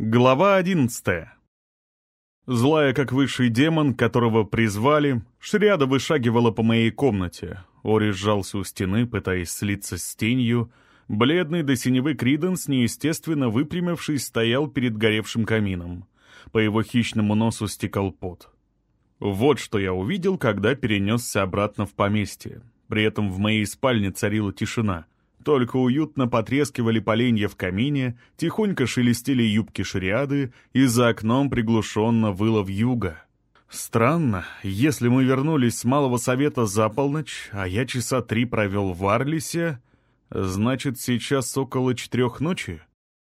Глава одиннадцатая. Злая, как высший демон, которого призвали, шряда вышагивала по моей комнате. Ори сжался у стены, пытаясь слиться с тенью. Бледный до синевы Криденс, неестественно выпрямившись, стоял перед горевшим камином. По его хищному носу стекал пот. Вот что я увидел, когда перенесся обратно в поместье. При этом в моей спальне царила тишина — только уютно потрескивали поленья в камине, тихонько шелестели юбки шариады, и за окном приглушенно выло вьюга. Странно, если мы вернулись с Малого Совета за полночь, а я часа три провел в Арлисе, значит, сейчас около четырех ночи?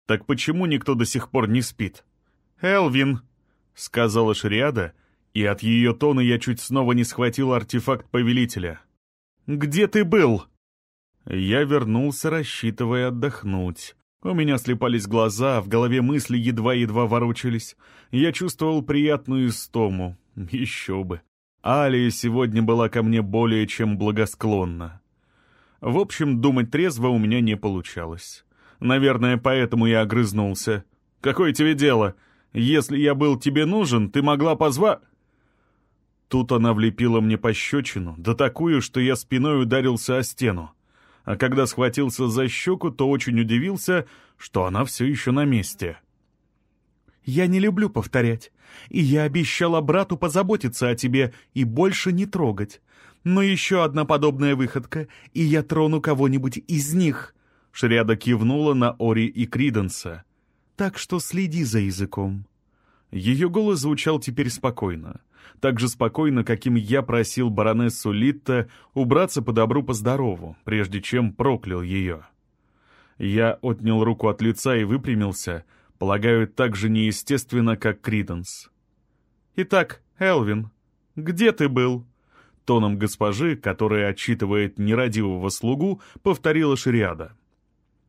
Так почему никто до сих пор не спит? «Элвин», — сказала Шариада, и от ее тона я чуть снова не схватил артефакт повелителя. «Где ты был?» Я вернулся, рассчитывая отдохнуть. У меня слепались глаза, в голове мысли едва-едва ворочались. Я чувствовал приятную истому. Еще бы. Алия сегодня была ко мне более чем благосклонна. В общем, думать трезво у меня не получалось. Наверное, поэтому я огрызнулся. «Какое тебе дело? Если я был тебе нужен, ты могла позва...» Тут она влепила мне пощечину, да такую, что я спиной ударился о стену а когда схватился за щеку, то очень удивился, что она все еще на месте. «Я не люблю повторять, и я обещала брату позаботиться о тебе и больше не трогать. Но еще одна подобная выходка, и я трону кого-нибудь из них». Шриада кивнула на Ори и Криденса. «Так что следи за языком». Ее голос звучал теперь спокойно так же спокойно, каким я просил баронессу Литта убраться по добру по здорову, прежде чем проклял ее. Я отнял руку от лица и выпрямился, полагаю, так же неестественно, как Криденс. «Итак, Элвин, где ты был?» Тоном госпожи, которая отчитывает нерадивого слугу, повторила Шириада.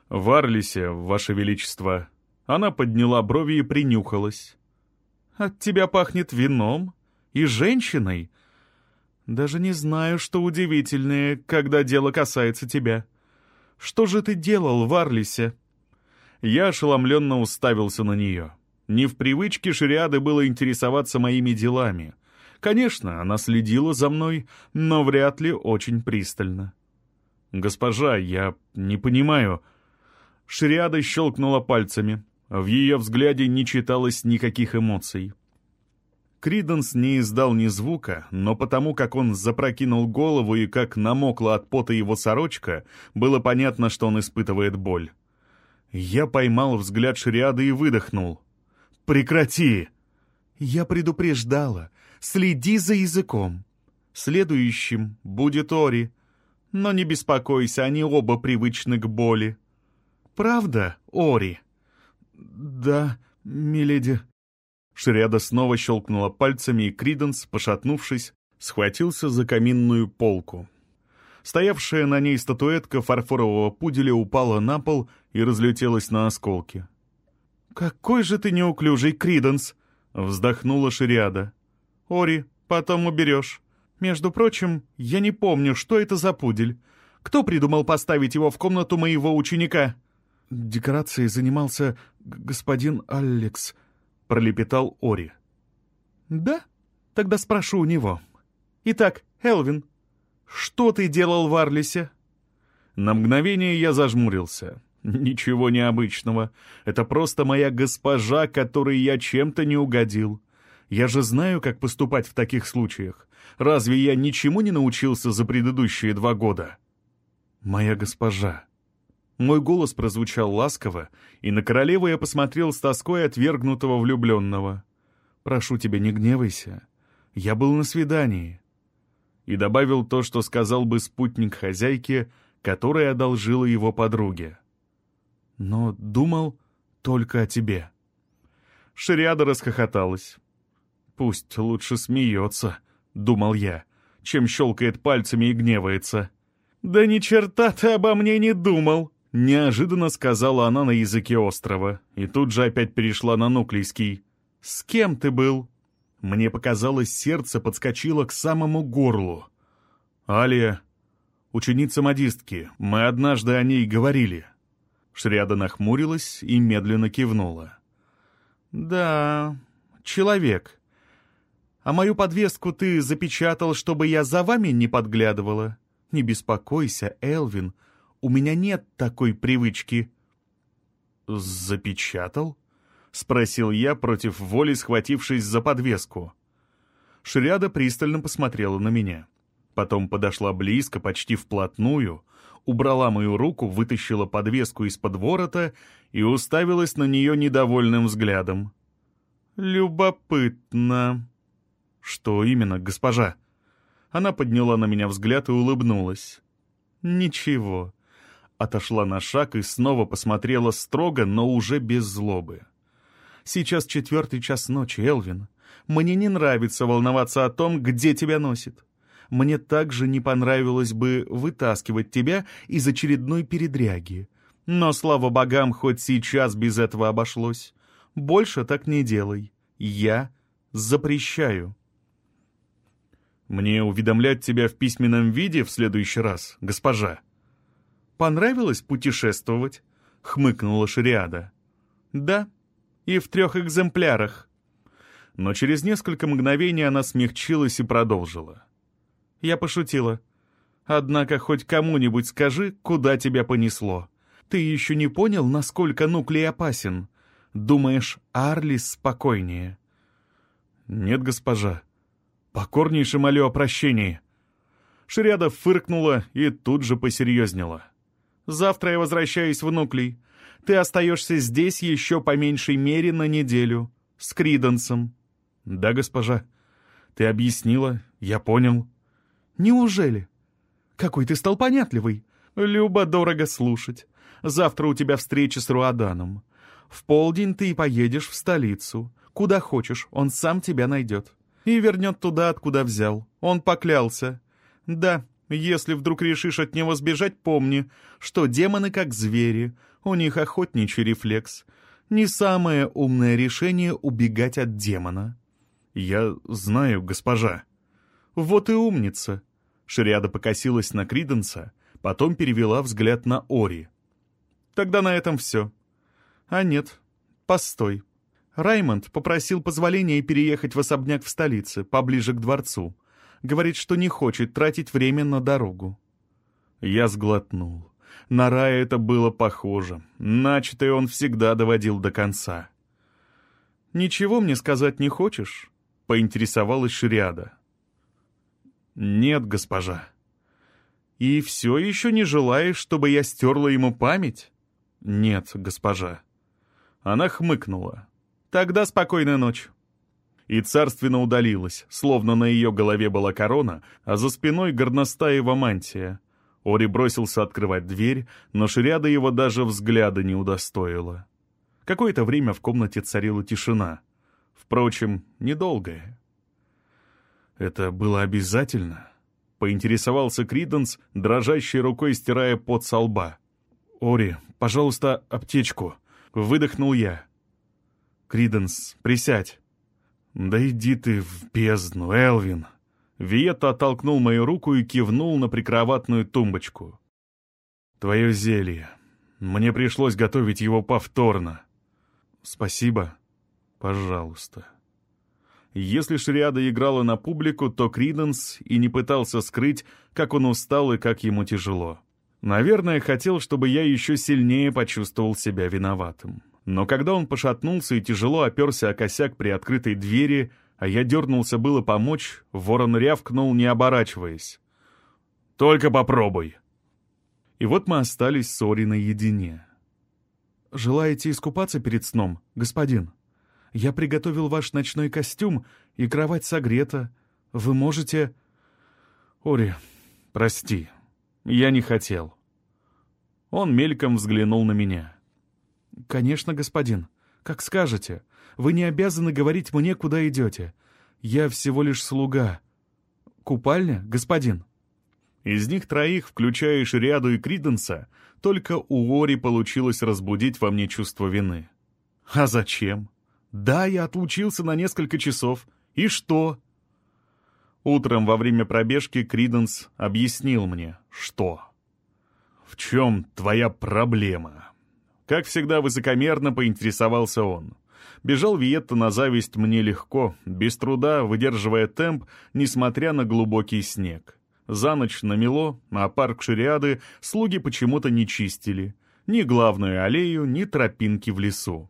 «В Арлисе, Ваше Величество». Она подняла брови и принюхалась. «От тебя пахнет вином и женщиной. Даже не знаю, что удивительнее, когда дело касается тебя. Что же ты делал в Арлисе?» Я ошеломленно уставился на нее. Не в привычке Шириады было интересоваться моими делами. Конечно, она следила за мной, но вряд ли очень пристально. «Госпожа, я не понимаю...» Шириада щелкнула пальцами. В ее взгляде не читалось никаких эмоций. Криденс не издал ни звука, но потому как он запрокинул голову и как намокла от пота его сорочка, было понятно, что он испытывает боль. Я поймал взгляд Шриады и выдохнул. «Прекрати!» «Я предупреждала. Следи за языком. Следующим будет Ори. Но не беспокойся, они оба привычны к боли». «Правда, Ори?» «Да, миледи», Шриада снова щелкнула пальцами, и Криденс, пошатнувшись, схватился за каминную полку. Стоявшая на ней статуэтка фарфорового пуделя упала на пол и разлетелась на осколки. «Какой же ты неуклюжий, Криденс!» — вздохнула Шириада. «Ори, потом уберешь. Между прочим, я не помню, что это за пудель. Кто придумал поставить его в комнату моего ученика?» «Декорацией занимался господин Алекс», — пролепетал Ори. «Да? Тогда спрошу у него. Итак, Элвин, что ты делал в Арлисе?» На мгновение я зажмурился. Ничего необычного. Это просто моя госпожа, которой я чем-то не угодил. Я же знаю, как поступать в таких случаях. Разве я ничему не научился за предыдущие два года? Моя госпожа. Мой голос прозвучал ласково, и на королеву я посмотрел с тоской отвергнутого влюбленного. «Прошу тебя, не гневайся. Я был на свидании». И добавил то, что сказал бы спутник хозяйки, которая одолжила его подруге. «Но думал только о тебе». Шариада расхохоталась. «Пусть лучше смеется», — думал я, — «чем щелкает пальцами и гневается». «Да ни черта ты обо мне не думал!» Неожиданно сказала она на языке острова, и тут же опять перешла на нуклейский. «С кем ты был?» Мне показалось, сердце подскочило к самому горлу. «Алия, ученица модистки, мы однажды о ней говорили». Шриада нахмурилась и медленно кивнула. «Да, человек. А мою подвеску ты запечатал, чтобы я за вами не подглядывала? Не беспокойся, Элвин, у меня нет такой привычки». «Запечатал?» — спросил я, против воли схватившись за подвеску. Шриада пристально посмотрела на меня. Потом подошла близко, почти вплотную, убрала мою руку, вытащила подвеску из-под ворота и уставилась на нее недовольным взглядом. «Любопытно». «Что именно, госпожа?» Она подняла на меня взгляд и улыбнулась. «Ничего». Отошла на шаг и снова посмотрела строго, но уже без злобы. «Сейчас четвертый час ночи, Элвин. Мне не нравится волноваться о том, где тебя носит мне также не понравилось бы вытаскивать тебя из очередной передряги. Но, слава богам, хоть сейчас без этого обошлось. Больше так не делай. Я запрещаю. Мне уведомлять тебя в письменном виде в следующий раз, госпожа. Понравилось путешествовать? Хмыкнула Шариада. Да, и в трех экземплярах. Но через несколько мгновений она смягчилась и продолжила. Я пошутила. Однако хоть кому-нибудь скажи, куда тебя понесло. Ты еще не понял, насколько нуклей опасен? Думаешь, Арлис спокойнее?» «Нет, госпожа. Покорнейше молю о прощении». Шриада фыркнула и тут же посерьезнела. «Завтра я возвращаюсь в Нуклей. Ты остаешься здесь еще по меньшей мере на неделю. С Криденсом». «Да, госпожа. Ты объяснила, я понял». Неужели? Какой ты стал понятливый. Любо дорого слушать. Завтра у тебя встреча с Руаданом. В полдень ты поедешь в столицу. Куда хочешь, он сам тебя найдет. И вернет туда, откуда взял. Он поклялся. Да, если вдруг решишь от него сбежать, помни, что демоны как звери, у них охотничий рефлекс. Не самое умное решение убегать от демона. Я знаю, госпожа. Вот и умница. Шриада покосилась на Криденса, потом перевела взгляд на Ори. Тогда на этом все. А нет, постой. Раймонд попросил позволения переехать в особняк в столице, поближе к дворцу. Говорит, что не хочет тратить время на дорогу. Я сглотнул. На Рая это было похоже. Начатое он всегда доводил до конца. «Ничего мне сказать не хочешь?» — поинтересовалась Шриада. «Нет, госпожа». «И все еще не желаешь, чтобы я стерла ему память?» «Нет, госпожа». Она хмыкнула. «Тогда спокойной ночи». И царственно удалилась, словно на ее голове была корона, а за спиной горностаева мантия. Ори бросился открывать дверь, но Шриада его даже взгляда не удостоила. Какое-то время в комнате царила тишина. Впрочем, недолгая. «Это было обязательно?» — поинтересовался Криденс, дрожащей рукой стирая пот со лба. «Ори, пожалуйста, аптечку!» — выдохнул я. «Криденс, присядь!» «Да иди ты в бездну, Элвин!» Виетта оттолкнул мою руку и кивнул на прикроватную тумбочку. «Твое зелье. Мне пришлось готовить его повторно». «Спасибо. Пожалуйста». Если Шриада играла на публику, то Криденс и не пытался скрыть, как он устал и как ему тяжело. Наверное, хотел, чтобы я еще сильнее почувствовал себя виноватым. Но когда он пошатнулся и тяжело оперся о косяк при открытой двери, а я дернулся было помочь, ворон рявкнул, не оборачиваясь. «Только попробуй!» И вот мы остались с Ори наедине. «Желаете искупаться перед сном, господин?» Я приготовил ваш ночной костюм, и кровать согрета. Вы можете...» «Ори, прости, я не хотел». Он мельком взглянул на меня. «Конечно, господин. Как скажете. Вы не обязаны говорить мне, куда идете. Я всего лишь слуга. Купальня, господин?» Из них троих, включая Шриаду и Криденса, только у Ори получилось разбудить во мне чувство вины. «А зачем? Да, я отлучился на несколько часов. И что? Утром во время пробежки Криденс объяснил мне, что. «В чем твоя проблема?» Как всегда высокомерно поинтересовался он. Бежал Виетта на зависть мне легко, без труда, выдерживая темп, несмотря на глубокий снег. За ночь намело, а парк Шириады слуги почему-то не чистили. Ни главную аллею, ни тропинки в лесу.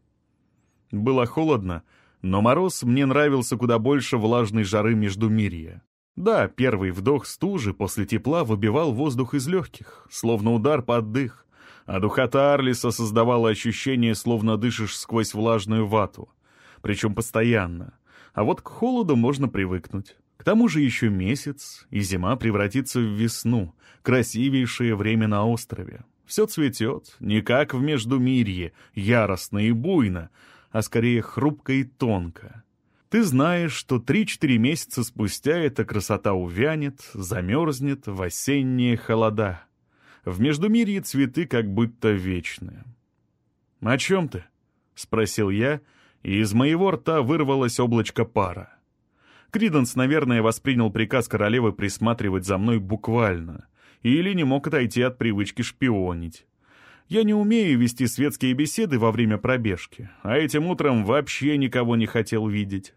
Было холодно, но мороз мне нравился куда больше влажной жары между мирья. Да, первый вдох стужи после тепла выбивал воздух из легких, словно удар под дых, а духота Арлиса создавала ощущение, словно дышишь сквозь влажную вату, причем постоянно. А вот к холоду можно привыкнуть. К тому же еще месяц, и зима превратится в весну, красивейшее время на острове. Все цветет, не как в Междумирье, яростно и буйно, а скорее хрупко и тонко. Ты знаешь, что три-четыре месяца спустя эта красота увянет, замерзнет в осенние холода. В Междумирье цветы как будто вечные. «О чем ты?» — спросил я, и из моего рта вырвалось облачко пара. Криденс, наверное, воспринял приказ королевы присматривать за мной буквально, или не мог отойти от привычки шпионить. Я не умею вести светские беседы во время пробежки, а этим утром вообще никого не хотел видеть.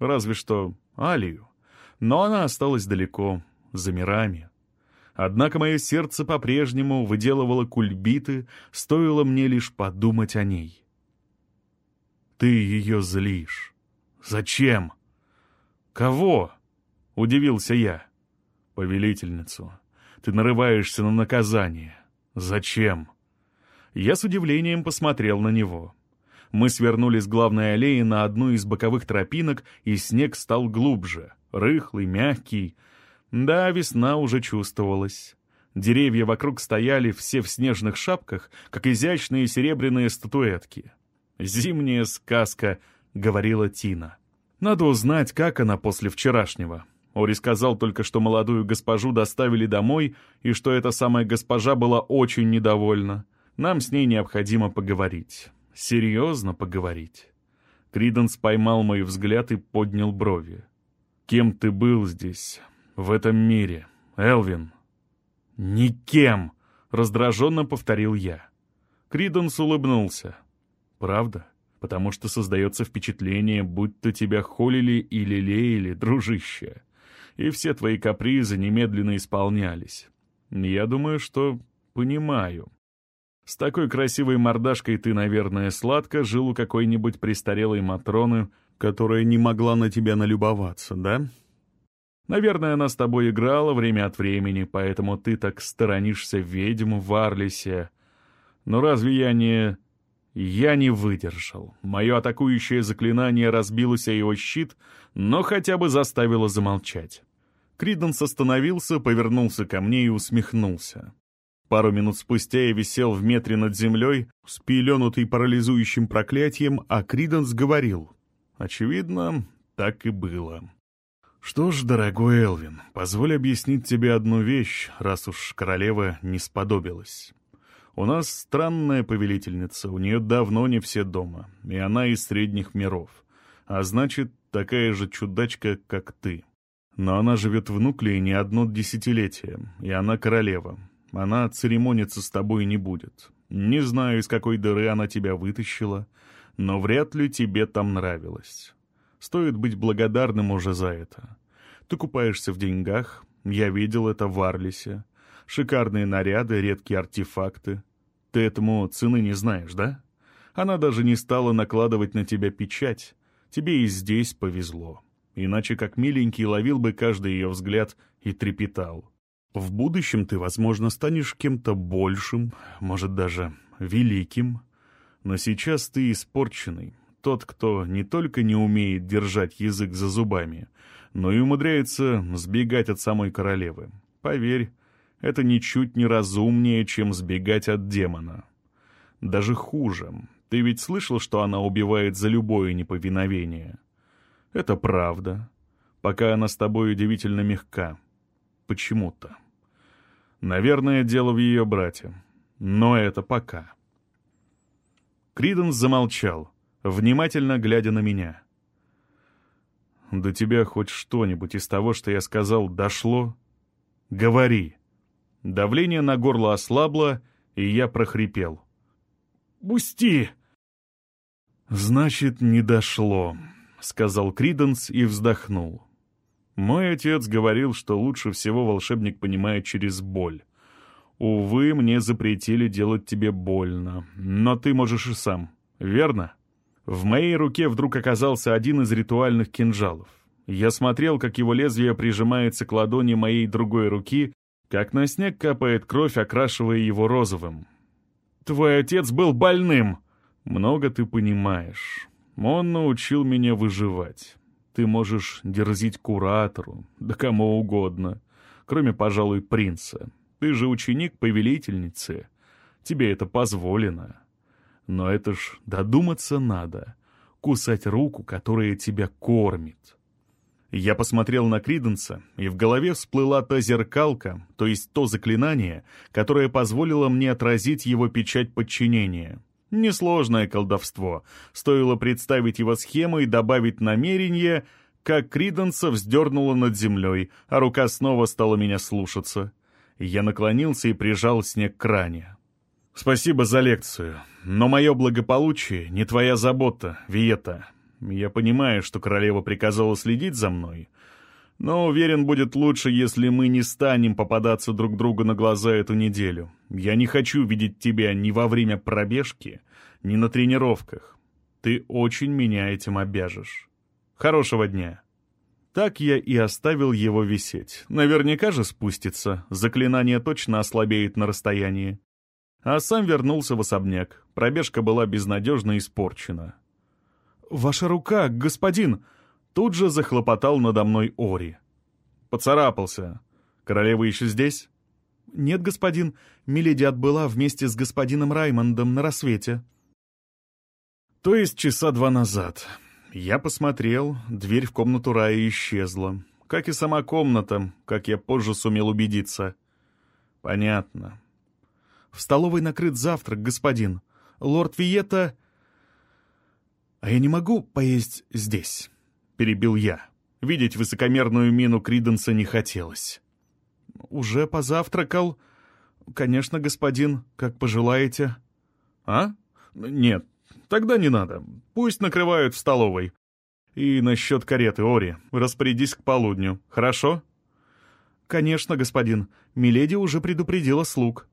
Разве что Алию. Но она осталась далеко, за мирами. Однако мое сердце по-прежнему выделывало кульбиты, стоило мне лишь подумать о ней. «Ты ее злишь. Зачем?» «Кого?» — удивился я. «Повелительницу. Ты нарываешься на наказание. «Зачем?» Я с удивлением посмотрел на него. Мы свернули с главной аллеи на одну из боковых тропинок, и снег стал глубже, рыхлый, мягкий. Да, весна уже чувствовалась. Деревья вокруг стояли все в снежных шапках, как изящные серебряные статуэтки. «Зимняя сказка», — говорила Тина. «Надо узнать, как она после вчерашнего. Ори сказал только, что молодую госпожу доставили домой, и что эта самая госпожа была очень недовольна. Нам с ней необходимо поговорить. Серьезно поговорить. Криденс поймал мой взгляд и поднял брови. «Кем ты был здесь, в этом мире, Элвин?» «Никем!» — раздраженно повторил я. Криденс улыбнулся. «Правда? Потому что создается впечатление, будто тебя холили и лелеяли, дружище и все твои капризы немедленно исполнялись. Я думаю, что понимаю. С такой красивой мордашкой ты, наверное, сладко жил у какой-нибудь престарелой Матроны, которая не могла на тебя налюбоваться, да? Наверное, она с тобой играла время от времени, поэтому ты так сторонишься ведьм в Арлисе. Но разве я не... Я не выдержал. Мое атакующее заклинание разбилось о его щит, но хотя бы заставило замолчать. Криденс остановился, повернулся ко мне и усмехнулся. Пару минут спустя я висел в метре над землей, спеленутый парализующим проклятием, а Криденс говорил. Очевидно, так и было. «Что ж, дорогой Элвин, позволь объяснить тебе одну вещь, раз уж королева не сподобилась. У нас странная повелительница, у нее давно не все дома, и она из средних миров, а значит, такая же чудачка, как ты. Но она живет в Нуклее не одно десятилетие, и она королева. Она церемониться с тобой не будет. Не знаю, из какой дыры она тебя вытащила, но вряд ли тебе там нравилось. Стоит быть благодарным уже за это. Ты купаешься в деньгах, я видел это в Арлисе. Шикарные наряды, редкие артефакты. Ты этому цены не знаешь, да? Она даже не стала накладывать на тебя печать. Тебе и здесь повезло иначе как миленький ловил бы каждый ее взгляд и трепетал. В будущем ты, возможно, станешь кем-то большим, может, даже великим. Но сейчас ты испорченный, тот, кто не только не умеет держать язык за зубами, но и умудряется сбегать от самой королевы. Поверь, это ничуть не разумнее, чем сбегать от демона. Даже хуже. Ты ведь слышал, что она убивает за любое неповиновение? Это правда. Пока она с тобой удивительно мягка. Почему-то. Наверное, дело в ее брате. Но это пока. Криденс замолчал, внимательно глядя на меня. «До тебя хоть что-нибудь из того, что я сказал, дошло? Говори!» Давление на горло ослабло, и я прохрипел. «Пусти!» «Значит, не дошло», — сказал Криденс и вздохнул. «Мой отец говорил, что лучше всего волшебник понимает через боль. Увы, мне запретили делать тебе больно, но ты можешь и сам, верно?» В моей руке вдруг оказался один из ритуальных кинжалов. Я смотрел, как его лезвие прижимается к ладони моей другой руки, как на снег капает кровь, окрашивая его розовым. «Твой отец был больным!» «Много ты понимаешь. Он научил меня выживать. Ты можешь дерзить куратору, да кому угодно, кроме, пожалуй, принца. Ты же ученик повелительницы. Тебе это позволено. Но это ж додуматься надо. Кусать руку, которая тебя кормит. Я посмотрел на Криденса, и в голове всплыла та зеркалка, то есть то заклинание, которое позволило мне отразить его печать подчинения. Несложное колдовство. Стоило представить его схему и добавить намерение, как Криденса вздернуло над землей, а рука снова стала меня слушаться. Я наклонился и прижал снег к ране. «Спасибо за лекцию, но мое благополучие не твоя забота, Виета. Я понимаю, что королева приказала следить за мной, но уверен, будет лучше, если мы не станем попадаться друг другу на глаза эту неделю. Я не хочу видеть тебя ни во время пробежки, ни на тренировках. Ты очень меня этим обяжешь. Хорошего дня!» Так я и оставил его висеть. Наверняка же спустится, заклинание точно ослабеет на расстоянии. А сам вернулся в особняк. Пробежка была безнадежно испорчена. «Ваша рука, господин!» Тут же захлопотал надо мной Ори. Поцарапался. Королева еще здесь? «Нет, господин. Миледи отбыла вместе с господином Раймондом на рассвете». «То есть часа два назад. Я посмотрел, дверь в комнату Рая исчезла. Как и сама комната, как я позже сумел убедиться. Понятно. В столовой накрыт завтрак, господин. Лорд Виета... А я не могу поесть здесь, перебил я. Видеть высокомерную мину Криденса не хотелось. Уже позавтракал? Конечно, господин, как пожелаете. А? Нет, Тогда не надо. Пусть накрывают в столовой. И насчет кареты, Ори, распорядись к полудню, хорошо? Конечно, господин. Миледи уже предупредила слуг.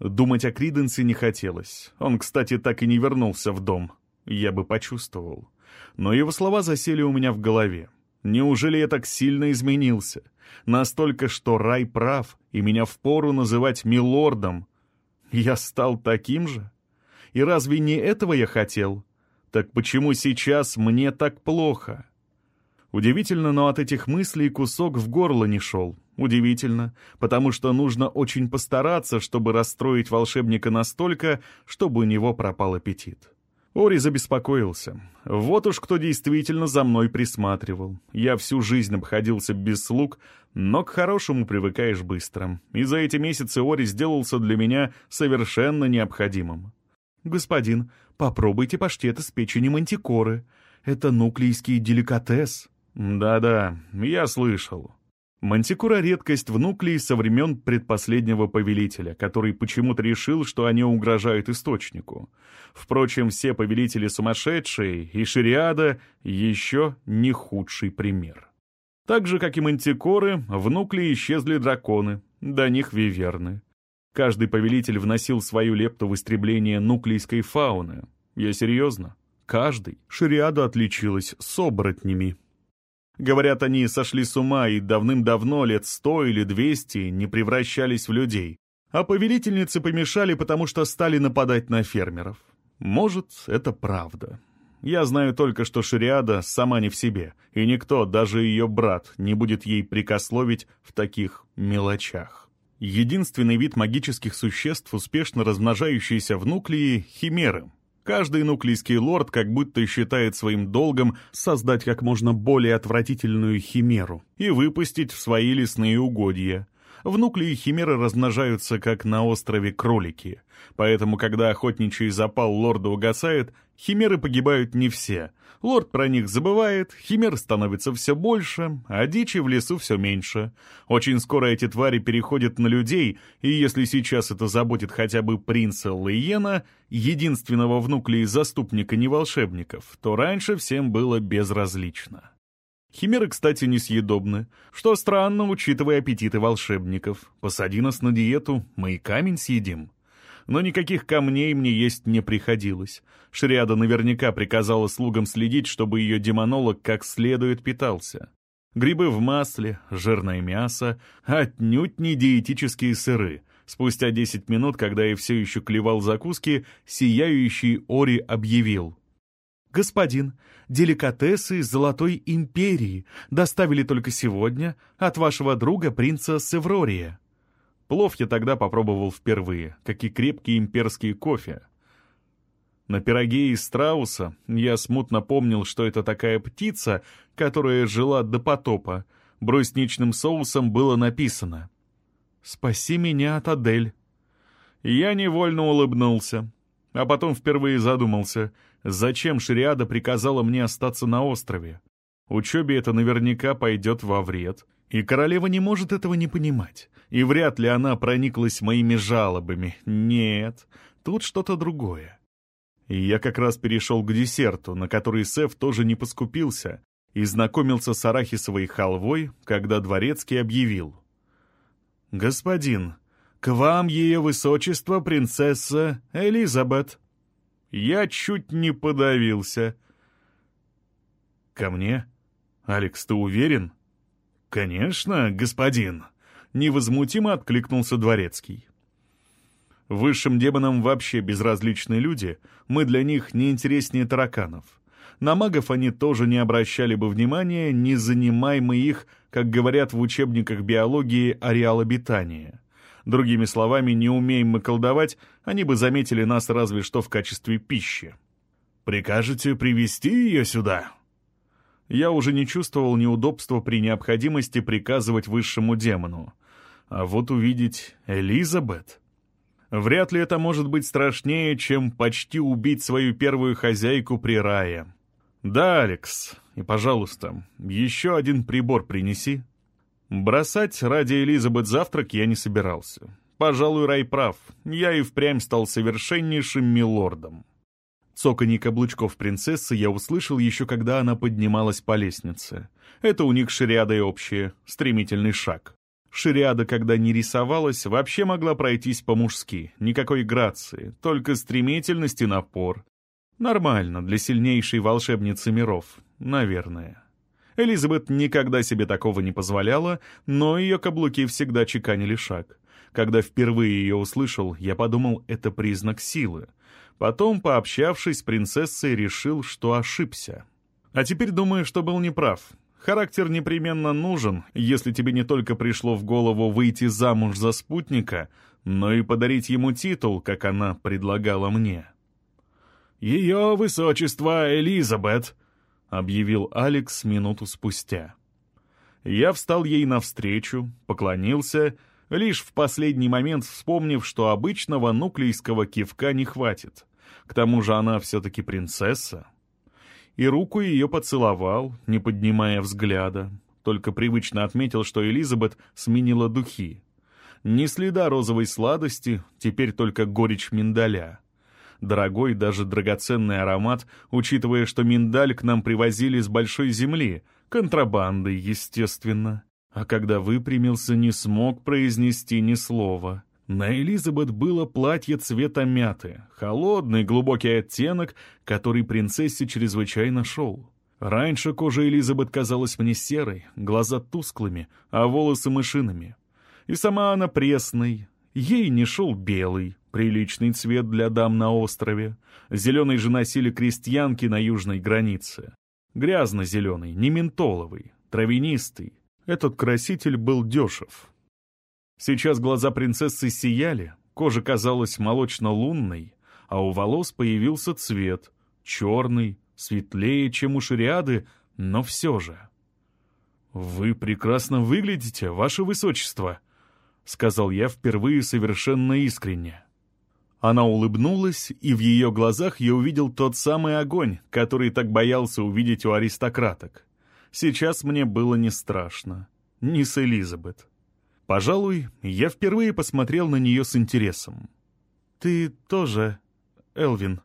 Думать о Криденсе не хотелось. Он, кстати, так и не вернулся в дом. Я бы почувствовал. Но его слова засели у меня в голове. Неужели я так сильно изменился? Настолько, что рай прав, и меня впору называть милордом. Я стал таким же? И разве не этого я хотел? Так почему сейчас мне так плохо? Удивительно, но от этих мыслей кусок в горло не шел. Удивительно, потому что нужно очень постараться, чтобы расстроить волшебника настолько, чтобы у него пропал аппетит. Ори забеспокоился. Вот уж кто действительно за мной присматривал. Я всю жизнь обходился без слуг, но к хорошему привыкаешь быстро. И за эти месяцы Ори сделался для меня совершенно необходимым. «Господин, попробуйте паштет из печени мантикоры. Это нуклейский деликатес». «Да-да, я слышал». Мантикора — редкость в нуклеи со времен предпоследнего повелителя, который почему-то решил, что они угрожают источнику. Впрочем, все повелители сумасшедшие, и Шириада — еще не худший пример. Так же, как и мантикоры, в нуклеи исчезли драконы, до них виверны. Каждый повелитель вносил свою лепту в истребление нуклейской фауны. Я серьезно? Каждый. Шариада отличилась с оборотнями. Говорят, они сошли с ума и давным-давно, лет сто или двести, не превращались в людей. А повелительницы помешали, потому что стали нападать на фермеров. Может, это правда. Я знаю только, что Шариада сама не в себе, и никто, даже ее брат, не будет ей прикословить в таких мелочах. Единственный вид магических существ, успешно размножающийся в нуклеи — химеры. Каждый нуклейский лорд как будто считает своим долгом создать как можно более отвратительную химеру и выпустить в свои лесные угодья. В нуклеи химеры размножаются, как на острове кролики. Поэтому, когда охотничий запал лорда угасает, Химеры погибают не все. Лорд про них забывает, химер становится все больше, а дичи в лесу все меньше. Очень скоро эти твари переходят на людей, и если сейчас это заботит хотя бы принца Лейена, единственного внукля и заступника неволшебников, то раньше всем было безразлично. Химеры, кстати, несъедобны, что странно, учитывая аппетиты волшебников. Посади нас на диету, мы и камень съедим. Но никаких камней мне есть не приходилось. Шриада наверняка приказала слугам следить, чтобы ее демонолог как следует питался. Грибы в масле, жирное мясо, отнюдь не диетические сыры. Спустя десять минут, когда я все еще клевал закуски, сияющий Ори объявил. «Господин, деликатесы Золотой Империи доставили только сегодня от вашего друга принца Севрория». Плов я тогда попробовал впервые, как и крепкий имперский кофе. На пироге из страуса я смутно помнил, что это такая птица, которая жила до потопа. Брусничным соусом было написано «Спаси меня от Адель». Я невольно улыбнулся, а потом впервые задумался, зачем Шриада приказала мне остаться на острове. Учебе это наверняка пойдет во вред, и королева не может этого не понимать и вряд ли она прониклась моими жалобами. Нет, тут что-то другое. И я как раз перешел к десерту, на который Сеф тоже не поскупился, и знакомился с арахисовой халвой, когда дворецкий объявил. «Господин, к вам ее высочество принцесса Элизабет». Я чуть не подавился. «Ко мне? Алекс, ты уверен?» «Конечно, господин», невозмутимо откликнулся Дворецкий. Высшим демонам вообще безразличны люди, мы для них не интереснее тараканов. На магов они тоже не обращали бы внимания, не занимай мы их, как говорят в учебниках биологии, ареал обитания. Другими словами, не умеем мы колдовать, они бы заметили нас разве что в качестве пищи. «Прикажете привести ее сюда?» Я уже не чувствовал неудобства при необходимости приказывать высшему демону. А вот увидеть Элизабет... Вряд ли это может быть страшнее, чем почти убить свою первую хозяйку при рае. Да, Алекс, и, пожалуйста, еще один прибор принеси. Бросать ради Элизабет завтрак я не собирался. Пожалуй, Рай прав, я и впрямь стал совершеннейшим милордом. Цоканье каблучков принцессы я услышал еще когда она поднималась по лестнице. Это у них шариада и общее, стремительный шаг. Шириада, когда не рисовалась, вообще могла пройтись по-мужски, никакой грации, только стремительность и напор. Нормально для сильнейшей волшебницы миров, наверное. Элизабет никогда себе такого не позволяла, но ее каблуки всегда чеканили шаг. Когда впервые ее услышал, я подумал, это признак силы. Потом, пообщавшись с принцессой, решил, что ошибся. А теперь думаю, что был неправ. Характер непременно нужен, если тебе не только пришло в голову выйти замуж за спутника, но и подарить ему титул, как она предлагала мне. «Ее высочество Элизабет», — объявил Алекс минуту спустя. Я встал ей навстречу, поклонился, лишь в последний момент вспомнив, что обычного нуклейского кивка не хватит. К тому же она все-таки принцесса и руку ее поцеловал, не поднимая взгляда. Только привычно отметил, что Элизабет сменила духи. Ни следа розовой сладости, теперь только горечь миндаля. Дорогой, даже драгоценный аромат, учитывая, что миндаль к нам привозили с большой земли, контрабандой, естественно. А когда выпрямился, не смог произнести ни слова. На Элизабет было платье цвета мяты, холодный глубокий оттенок, который принцессе чрезвычайно шел. Раньше кожа Элизабет казалась мне серой, глаза тусклыми, а волосы мышиными. И сама она пресной. Ей не шел белый, приличный цвет для дам на острове. Зеленый же носили крестьянки на южной границе. Грязно-зеленый, не ментоловый, травянистый. Этот краситель был дешев. Сейчас глаза принцессы сияли, кожа казалась молочно-лунной, а у волос появился цвет, черный, светлее, чем у шариады, но все же. «Вы прекрасно выглядите, ваше высочество», — сказал я впервые совершенно искренне. Она улыбнулась, и в ее глазах я увидел тот самый огонь, который так боялся увидеть у аристократок. Сейчас мне было не страшно. Не с Элизабет. Пожалуй, я впервые посмотрел на нее с интересом. «Ты тоже, Элвин?»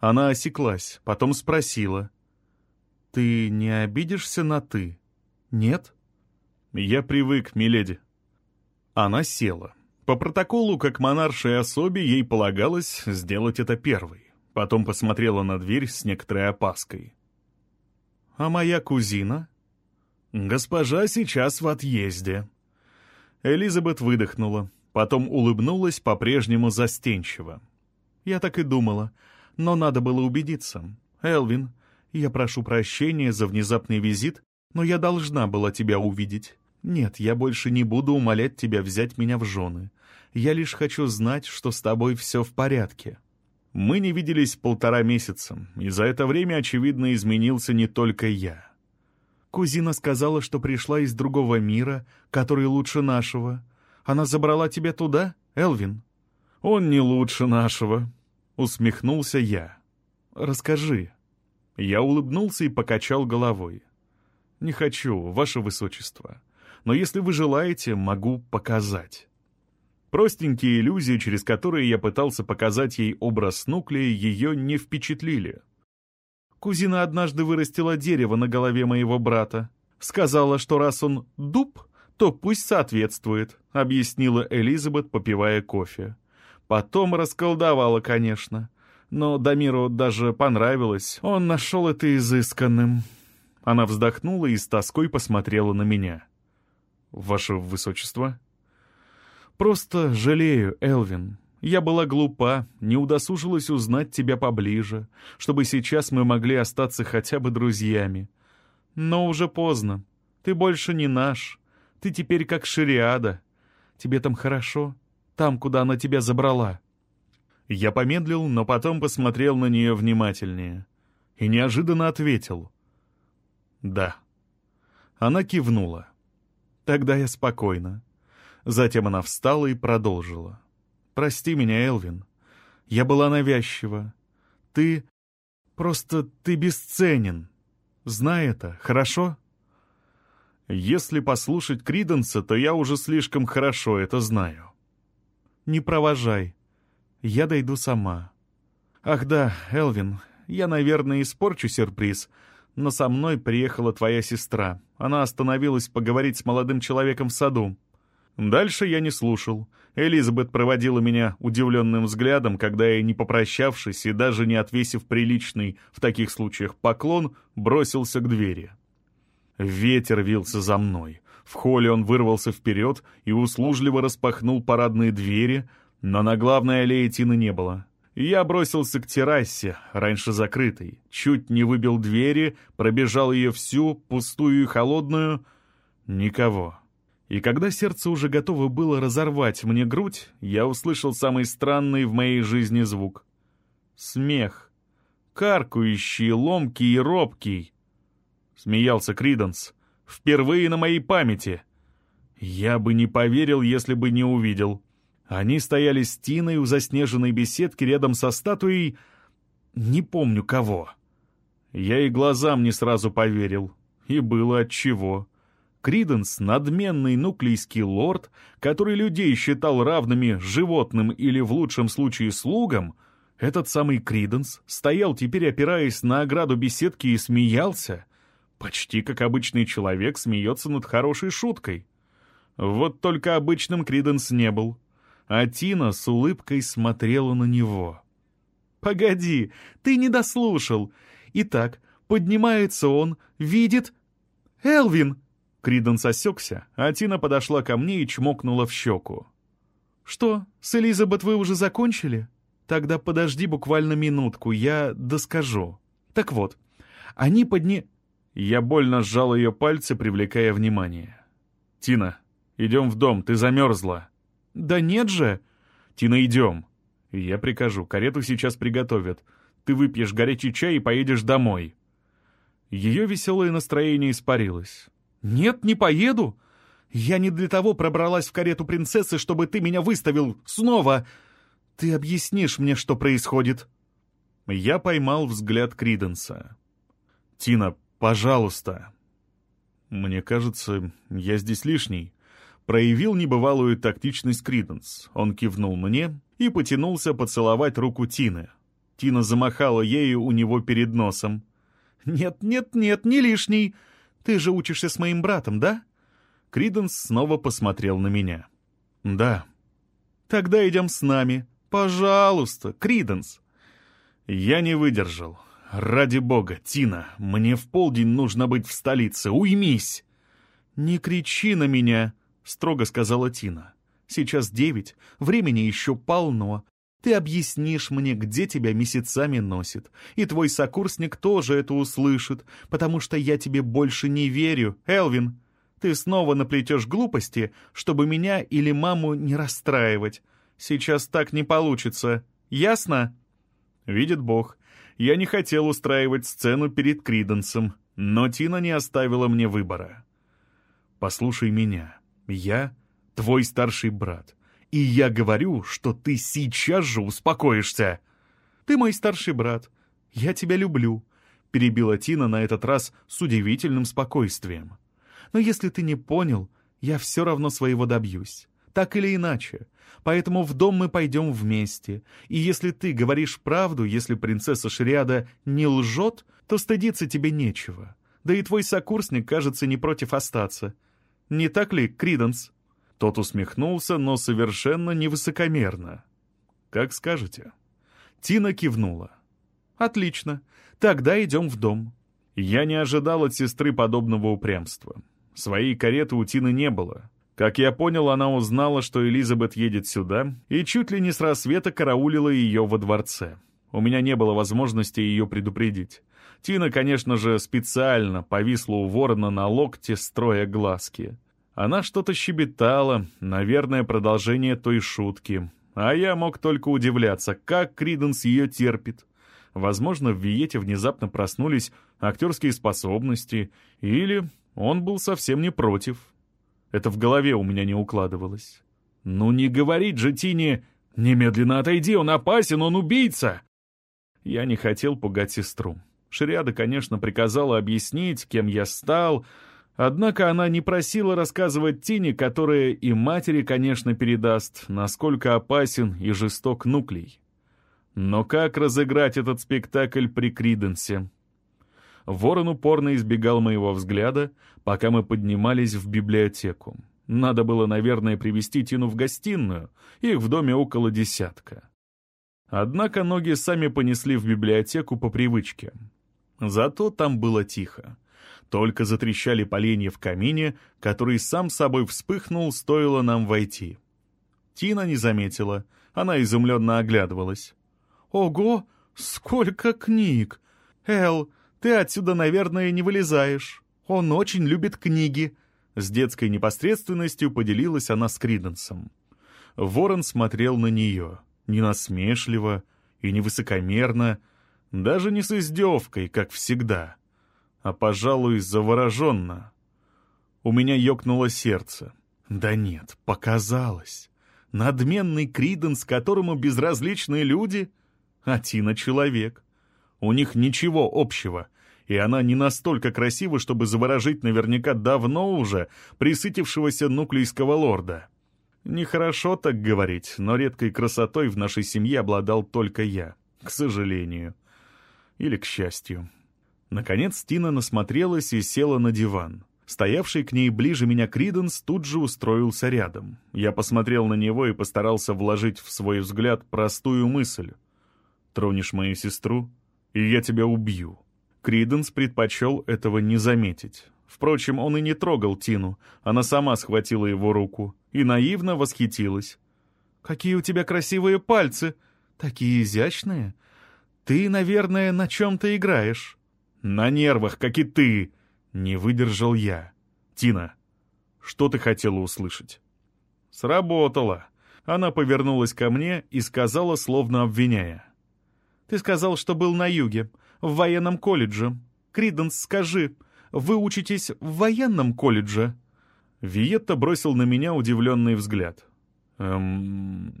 Она осеклась, потом спросила. «Ты не обидишься на «ты»?» «Нет?» «Я привык, миледи». Она села. По протоколу, как монаршей особе, ей полагалось сделать это первой. Потом посмотрела на дверь с некоторой опаской. «А моя кузина?» «Госпожа сейчас в отъезде». Элизабет выдохнула, потом улыбнулась по-прежнему застенчиво. «Я так и думала, но надо было убедиться. Элвин, я прошу прощения за внезапный визит, но я должна была тебя увидеть. «Нет, я больше не буду умолять тебя взять меня в жены. Я лишь хочу знать, что с тобой все в порядке». Мы не виделись полтора месяца, и за это время, очевидно, изменился не только я. Кузина сказала, что пришла из другого мира, который лучше нашего. Она забрала тебя туда, Элвин? Он не лучше нашего, — усмехнулся я. Расскажи. Я улыбнулся и покачал головой. Не хочу, ваше высочество но если вы желаете, могу показать. Простенькие иллюзии, через которые я пытался показать ей образ Нуклея, ее не впечатлили. Кузина однажды вырастила дерево на голове моего брата. Сказала, что раз он дуб, то пусть соответствует, объяснила Элизабет, попивая кофе. Потом расколдовала, конечно. Но Дамиру даже понравилось. Он нашел это изысканным. Она вздохнула и с тоской посмотрела на меня ваше высочество?» «Просто жалею, Элвин. Я была глупа, не удосужилась узнать тебя поближе, чтобы сейчас мы могли остаться хотя бы друзьями. Но уже поздно. Ты больше не наш. Ты теперь как Шириада. Тебе там хорошо? Там, куда она тебя забрала?» Я помедлил, но потом посмотрел на нее внимательнее и неожиданно ответил. «Да». Она кивнула. Тогда я спокойна. Затем она встала и продолжила. «Прости меня, Элвин. Я была навязчива. Ты... Просто ты бесценен. Знай это, хорошо?» «Если послушать Криденса, то я уже слишком хорошо это знаю». «Не провожай. Я дойду сама». «Ах да, Элвин, я, наверное, испорчу сюрприз, но со мной приехала твоя сестра. Она остановилась поговорить с молодым человеком в саду. Дальше я не слушал. Элизабет проводила меня удивленным взглядом, когда я, не попрощавшись и даже не отвесив приличный в таких случаях поклон, бросился к двери. Ветер вился за мной. В холле он вырвался вперед и услужливо распахнул парадные двери, но на главной аллее Тины не было. Я бросился к террасе, раньше закрытой, чуть не выбил двери, пробежал ее всю, пустую и холодную. Никого. И когда сердце уже готово было разорвать мне грудь, я услышал самый странный в моей жизни звук. Смех. Каркающий, ломкий и робкий. Смеялся Криденс. Впервые на моей памяти. Я бы не поверил, если бы не увидел. Они стояли с Тиной у заснеженной беседки рядом со статуей... Не помню кого. Я и глазам не сразу поверил. И было отчего. Криденс — надменный нуклейский лорд, который людей считал равными животным или, в лучшем случае, слугам, этот самый Криденс стоял теперь, опираясь на ограду беседки, и смеялся. Почти как обычный человек смеется над хорошей шуткой. Вот только обычным Криденс не был а Тина с улыбкой смотрела на него. «Погоди, ты не дослушал. Итак, поднимается он, видит... Элвин!» Криденс осекся, а Тина подошла ко мне и чмокнула в щеку. «Что, с Элизабет вы уже закончили? Тогда подожди буквально минутку, я доскажу. Так вот, они подни...» Я больно сжал ее пальцы, привлекая внимание. «Тина, идем в дом, ты замерзла». «Да нет же!» «Тина, идем!» «Я прикажу, карету сейчас приготовят. Ты выпьешь горячий чай и поедешь домой». Ее веселое настроение испарилось. «Нет, не поеду. Я не для того пробралась в карету принцессы, чтобы ты меня выставил снова. Ты объяснишь мне, что происходит?» Я поймал взгляд Криденса. «Тина, пожалуйста!» «Мне кажется, я здесь лишний». Проявил небывалую тактичность Криденс. Он кивнул мне и потянулся поцеловать руку Тины. Тина замахала ею у него перед носом. «Нет, нет, нет, не лишний. Ты же учишься с моим братом, да?» Криденс снова посмотрел на меня. «Да». «Тогда идем с нами. Пожалуйста, Криденс». Я не выдержал. «Ради бога, Тина, мне в полдень нужно быть в столице. Уймись!» «Не кричи на меня», — строго сказала Тина. «Сейчас девять, времени еще полно. Ты объяснишь мне, где тебя месяцами носит. И твой сокурсник тоже это услышит, потому что я тебе больше не верю, Элвин. Ты снова наплетешь глупости, чтобы меня или маму не расстраивать. Сейчас так не получится. Ясно?» Видит Бог, я не хотел устраивать сцену перед Криденсом, но Тина не оставила мне выбора. «Послушай меня. Я твой старший брат, и я говорю, что ты сейчас же успокоишься». «Ты мой старший брат. Я тебя люблю», — перебила Тина на этот раз с удивительным спокойствием. «Но если ты не понял, я все равно своего добьюсь. Так или иначе. Поэтому в дом мы пойдем вместе. И если ты говоришь правду, если принцесса Шриада не лжет, то стыдиться тебе нечего. Да и твой сокурсник, кажется, не против остаться. Не так ли, Криденс?» Тот усмехнулся, но совершенно невысокомерно. «Как скажете». Тина кивнула. «Отлично. Тогда идем в дом». Я не ожидал от сестры подобного упрямства. Своей кареты у Тины не было. Как я понял, она узнала, что Элизабет едет сюда, и чуть ли не с рассвета караулила ее во дворце. У меня не было возможности ее предупредить. Тина, конечно же, специально повисла у ворона на локте, строя глазки. Она что-то щебетала, наверное, продолжение той шутки. А я мог только удивляться, как Криденс ее терпит. Возможно, в Виете внезапно проснулись актерские способности, или он был совсем не против. Это в голове у меня не укладывалось. Ну не говорить же Тине «Немедленно отойди, он опасен, он убийца!» Я не хотел пугать сестру. Шриада, конечно, приказала объяснить, кем я стал, однако она не просила рассказывать Тине, которая и матери, конечно, передаст, насколько опасен и жесток Нуклей. Но как разыграть этот спектакль при Криденсе? Ворон упорно избегал моего взгляда, пока мы поднимались в библиотеку. Надо было, наверное, привести Тину в гостиную, их в доме около десятка. Однако ноги сами понесли в библиотеку по привычке. Зато там было тихо. Только затрещали поленья в камине, который сам собой вспыхнул, стоило нам войти. Тина не заметила, она изумленно оглядывалась. «Ого, сколько книг! Эл, ты отсюда, наверное, не вылезаешь. Он очень любит книги». С детской непосредственностью поделилась она с Криденсом. Ворон смотрел на нее, не насмешливо и не высокомерно, даже не с издевкой, как всегда, а, пожалуй, завороженно. У меня ёкнуло сердце. Да нет, показалось. Надменный Криденс, которому безразличны люди, а Тина — человек. У них ничего общего, и она не настолько красива, чтобы заворожить наверняка давно уже присытившегося нуклейского лорда. Нехорошо так говорить, но редкой красотой в нашей семье обладал только я, к сожалению. Или к счастью. Наконец Тина насмотрелась и села на диван. Стоявший к ней ближе меня Криденс тут же устроился рядом. Я посмотрел на него и постарался вложить в свой взгляд простую мысль. «Тронешь мою сестру, и я тебя убью». Криденс предпочел этого не заметить. Впрочем, он и не трогал Тину, она сама схватила его руку и наивно восхитилась. «Какие у тебя красивые пальцы! Такие изящные! Ты, наверное, на чем-то играешь». «На нервах, как и ты!» — не выдержал я. «Тина, что ты хотела услышать?» «Сработало!» Она повернулась ко мне и сказала, словно обвиняя. «Ты сказал, что был на юге в военном колледже. Криденс, скажи, вы учитесь в военном колледже?» Виетта бросил на меня удивленный взгляд. «Эм...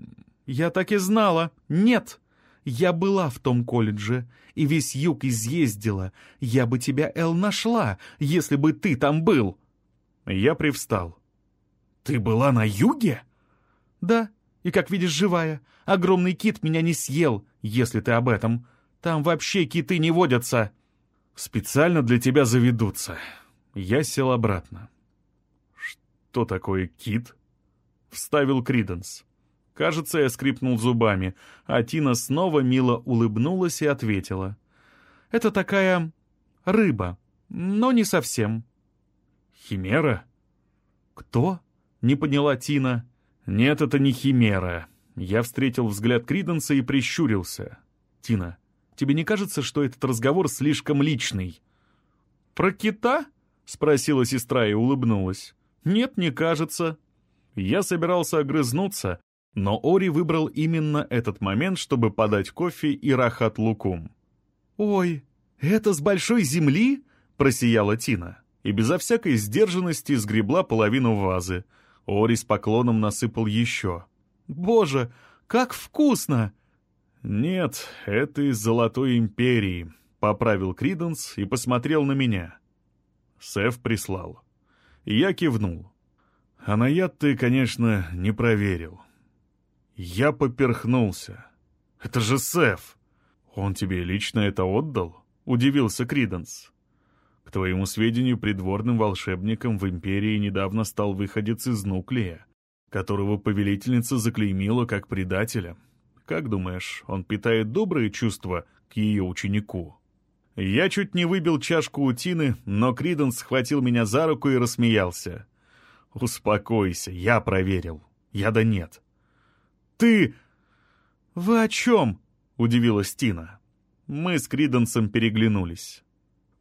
«Я так и знала. Нет. Я была в том колледже, и весь юг изъездила. Я бы тебя, Эл, нашла, если бы ты там был». Я привстал. «Ты была на юге?» «Да, и, как видишь, живая. Огромный кит меня не съел, если ты об этом. Там вообще киты не водятся». «Специально для тебя заведутся». Я сел обратно. «Что такое кит?» Вставил Криденс. Кажется, я скрипнул зубами, а Тина снова мило улыбнулась и ответила. «Это такая рыба, но не совсем». «Химера?» «Кто?» — не поняла Тина. «Нет, это не химера». Я встретил взгляд Криденса и прищурился. «Тина, тебе не кажется, что этот разговор слишком личный?» «Про кита?» — спросила сестра и улыбнулась. «Нет, не кажется». Я собирался огрызнуться, но Ори выбрал именно этот момент, чтобы подать кофе и рахат лукум. «Ой, это с большой земли?» — просияла Тина. И безо всякой сдержанности сгребла половину вазы. Ори с поклоном насыпал еще. «Боже, как вкусно!» «Нет, это из Золотой Империи», — поправил Криденс и посмотрел на меня. Сеф прислал. Я кивнул. А на яд ты, конечно, не проверил. Я поперхнулся. «Это же Сеф! Он тебе лично это отдал?» — удивился Криденс. «К твоему сведению, придворным волшебником в Империи недавно стал выходец из Нуклея, которого повелительница заклеймила как предателя. Как думаешь, он питает добрые чувства к ее ученику?» Я чуть не выбил чашку у Тины, но Криденс схватил меня за руку и рассмеялся. «Успокойся, я проверил. Я да нет. «Ты...» «Вы о чем?» — удивилась Тина. Мы с Криденсом переглянулись.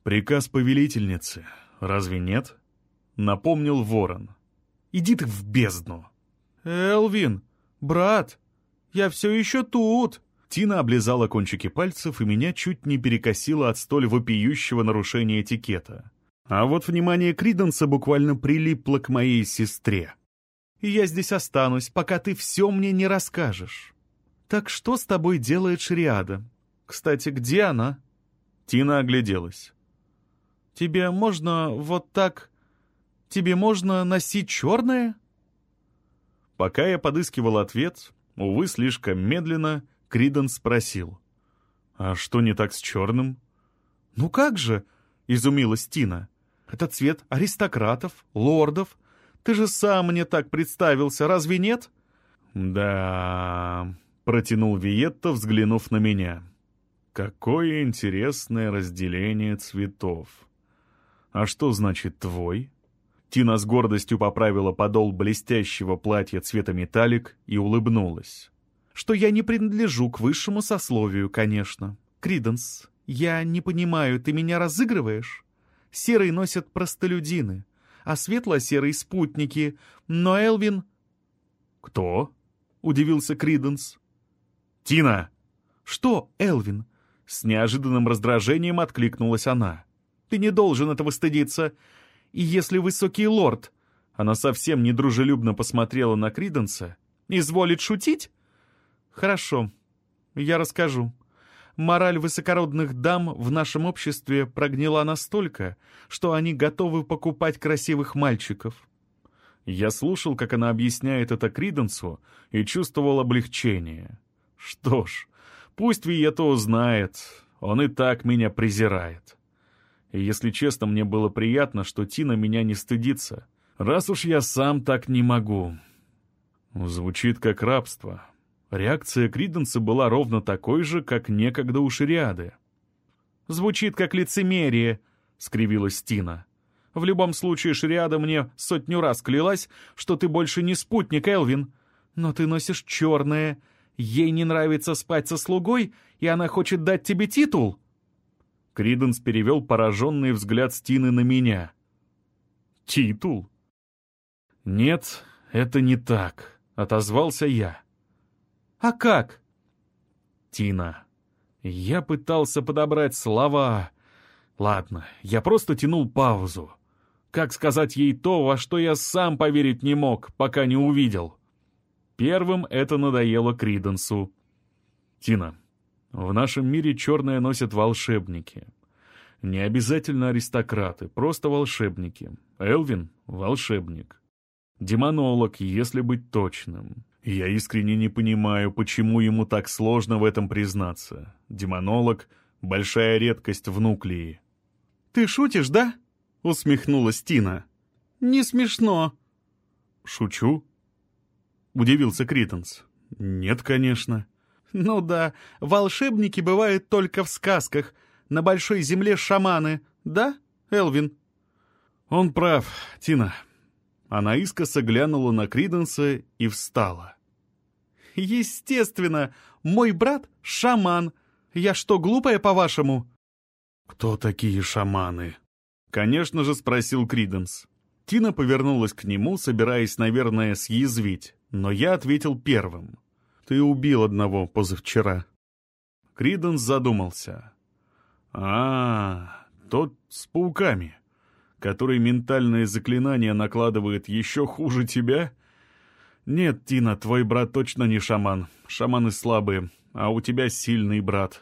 «Приказ повелительницы. Разве нет?» — напомнил ворон. «Иди ты в бездну!» «Элвин, брат, я все еще тут!» Тина облизала кончики пальцев и меня чуть не перекосила от столь вопиющего нарушения этикета. А вот внимание Криденса буквально прилипло к моей сестре и я здесь останусь, пока ты все мне не расскажешь. Так что с тобой делает Шриада? Кстати, где она?» Тина огляделась. «Тебе можно вот так... Тебе можно носить черное?» Пока я подыскивал ответ, увы, слишком медленно, Криден спросил. «А что не так с черным?» «Ну как же?» — изумилась Тина. «Это цвет аристократов, лордов, ты же сам мне так представился, разве нет?» «Да...» — протянул Виетта, взглянув на меня. «Какое интересное разделение цветов. А что значит твой?» Тина с гордостью поправила подол блестящего платья цвета металлик и улыбнулась. «Что я не принадлежу к высшему сословию, конечно. Криденс, я не понимаю, ты меня разыгрываешь? Серые носят простолюдины, а светло-серые спутники, но Элвин... «Кто?» — удивился Криденс. «Тина!» «Что, Элвин?» С неожиданным раздражением откликнулась она. «Ты не должен этого стыдиться. И если высокий лорд...» Она совсем недружелюбно посмотрела на Криденса. «Изволит шутить?» «Хорошо, я расскажу мораль высокородных дам в нашем обществе прогнила настолько, что они готовы покупать красивых мальчиков. Я слушал, как она объясняет это Криденсу, и чувствовал облегчение. Что ж, пусть Вието узнает, он и так меня презирает. И если честно, мне было приятно, что Тина меня не стыдится, раз уж я сам так не могу. Звучит как рабство, Реакция Криденса была ровно такой же, как некогда у Шириады. «Звучит как лицемерие», — скривилась Тина. «В любом случае, Шириада мне сотню раз клялась, что ты больше не спутник, Элвин. Но ты носишь черное. Ей не нравится спать со слугой, и она хочет дать тебе титул». Криденс перевел пораженный взгляд Стины на меня. «Титул?» «Нет, это не так», — отозвался я. «А как?» «Тина, я пытался подобрать слова. Ладно, я просто тянул паузу. Как сказать ей то, во что я сам поверить не мог, пока не увидел?» Первым это надоело Криденсу. «Тина, в нашем мире черное носят волшебники. Не обязательно аристократы, просто волшебники. Элвин — волшебник. Демонолог, если быть точным. Я искренне не понимаю, почему ему так сложно в этом признаться. Демонолог — большая редкость в нуклеи. «Ты шутишь, да?» — усмехнулась Тина. «Не смешно». «Шучу?» — удивился Критенс. «Нет, конечно». «Ну да, волшебники бывают только в сказках. На большой земле шаманы, да, Элвин?» «Он прав, Тина». Она искоса глянула на Криденса и встала. «Естественно, мой брат — шаман. Я что, глупая, по-вашему?» «Кто такие шаманы?» Конечно же, спросил Криденс. Тина повернулась к нему, собираясь, наверное, съязвить, но я ответил первым. «Ты убил одного позавчера». Криденс задумался. «А, тот с пауками, который ментальные заклинания накладывает еще хуже тебя?» «Нет, Тина, твой брат точно не шаман. Шаманы слабые, а у тебя сильный брат».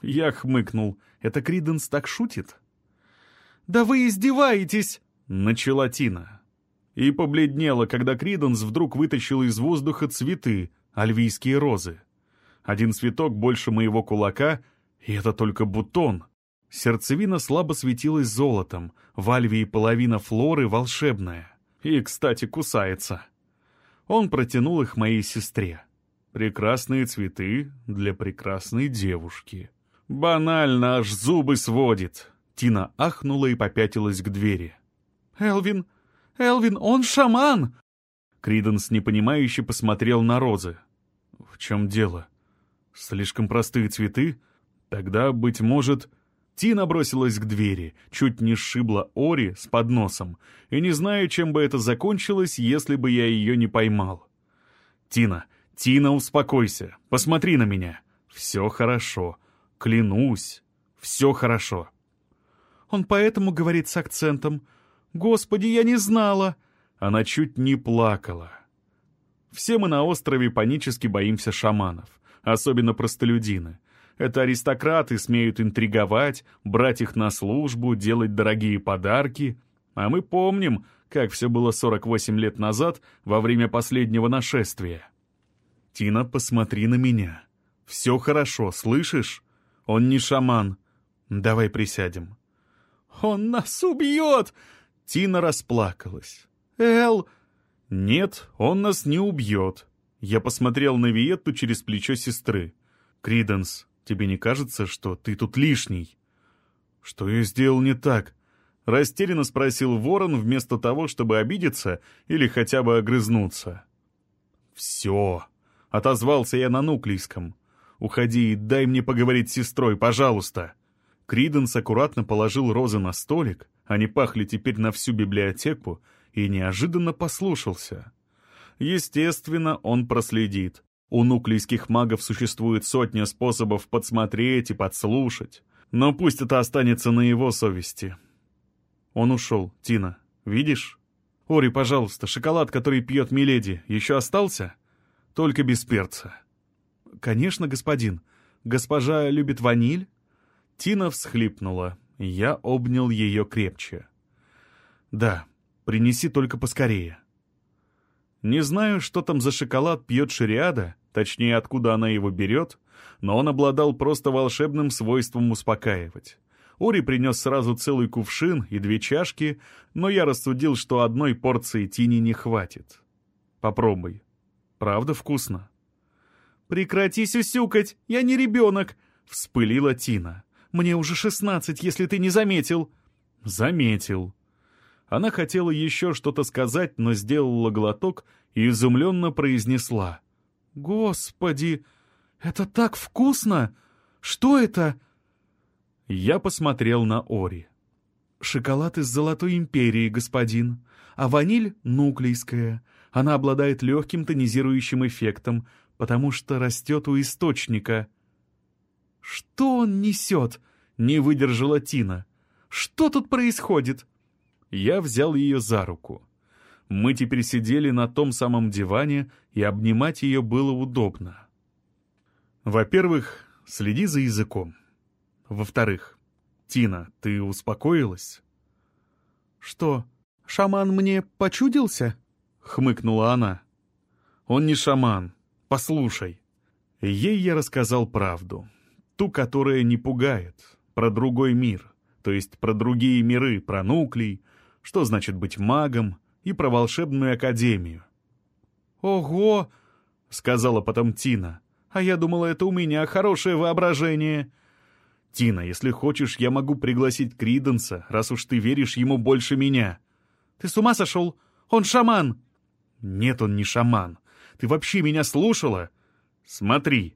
Я хмыкнул. «Это Криденс так шутит?» «Да вы издеваетесь!» — начала Тина. И побледнела, когда Криденс вдруг вытащил из воздуха цветы, альвийские розы. Один цветок больше моего кулака, и это только бутон. Сердцевина слабо светилась золотом, в альвии половина флоры волшебная. И, кстати, кусается. Он протянул их моей сестре. Прекрасные цветы для прекрасной девушки. Банально, аж зубы сводит. Тина ахнула и попятилась к двери. «Элвин! Элвин, он шаман!» Криденс непонимающе посмотрел на розы. «В чем дело? Слишком простые цветы? Тогда, быть может...» Тина бросилась к двери, чуть не сшибла Ори с подносом, и не знаю, чем бы это закончилось, если бы я ее не поймал. «Тина, Тина, успокойся, посмотри на меня. Все хорошо. Клянусь, все хорошо». Он поэтому говорит с акцентом. «Господи, я не знала!» Она чуть не плакала. Все мы на острове панически боимся шаманов, особенно простолюдины. Это аристократы смеют интриговать, брать их на службу, делать дорогие подарки. А мы помним, как все было 48 лет назад во время последнего нашествия. «Тина, посмотри на меня. Все хорошо, слышишь? Он не шаман. Давай присядем». «Он нас убьет!» Тина расплакалась. «Эл...» «Нет, он нас не убьет». Я посмотрел на Виетту через плечо сестры. «Криденс, тебе не кажется, что ты тут лишний?» «Что я сделал не так?» Растерянно спросил ворон вместо того, чтобы обидеться или хотя бы огрызнуться. «Все!» — отозвался я на нуклийском. «Уходи и дай мне поговорить с сестрой, пожалуйста!» Криденс аккуратно положил розы на столик, они пахли теперь на всю библиотеку, и неожиданно послушался. Естественно, он проследит. У нуклейских магов существует сотня способов подсмотреть и подслушать. Но пусть это останется на его совести. Он ушел. Тина, видишь? Ори, пожалуйста, шоколад, который пьет Миледи, еще остался? Только без перца. Конечно, господин. Госпожа любит ваниль? Тина всхлипнула. Я обнял ее крепче. «Да, принеси только поскорее». Не знаю, что там за шоколад пьет Шариада, точнее, откуда она его берет, но он обладал просто волшебным свойством успокаивать. Ори принес сразу целый кувшин и две чашки, но я рассудил, что одной порции Тини не хватит. Попробуй. Правда вкусно? «Прекрати сюсюкать, я не ребенок!» — вспылила Тина. Мне уже шестнадцать, если ты не заметил». «Заметил». Она хотела еще что-то сказать, но сделала глоток и изумленно произнесла. «Господи, это так вкусно! Что это?» Я посмотрел на Ори. «Шоколад из Золотой Империи, господин, а ваниль — нуклейская. Она обладает легким тонизирующим эффектом, потому что растет у источника». «Что он несет?» — не выдержала Тина. «Что тут происходит?» Я взял ее за руку. Мы теперь сидели на том самом диване, и обнимать ее было удобно. Во-первых, следи за языком. Во-вторых, Тина, ты успокоилась? Что, шаман мне почудился? Хмыкнула она. Он не шаман. Послушай. Ей я рассказал правду. Ту, которая не пугает. Про другой мир. То есть про другие миры, про нуклей. Что значит быть магом, и про волшебную академию. «Ого!» — сказала потом Тина. «А я думала, это у меня хорошее воображение». «Тина, если хочешь, я могу пригласить Криденса, раз уж ты веришь ему больше меня». «Ты с ума сошел? Он шаман!» «Нет, он не шаман. Ты вообще меня слушала? Смотри.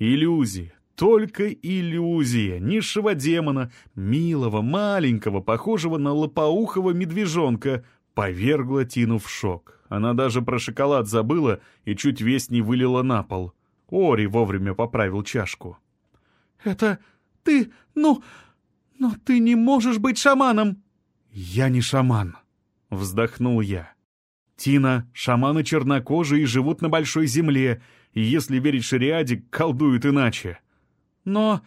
Иллюзии, только иллюзия низшего демона, милого, маленького, похожего на лопоухого медвежонка, повергла Тину в шок. Она даже про шоколад забыла и чуть весь не вылила на пол. Ори вовремя поправил чашку. «Это ты... Ну... Но ты не можешь быть шаманом!» «Я не шаман», — вздохнул я. «Тина, шаманы чернокожие живут на большой земле, и, если верить шариаде, колдуют иначе». Но...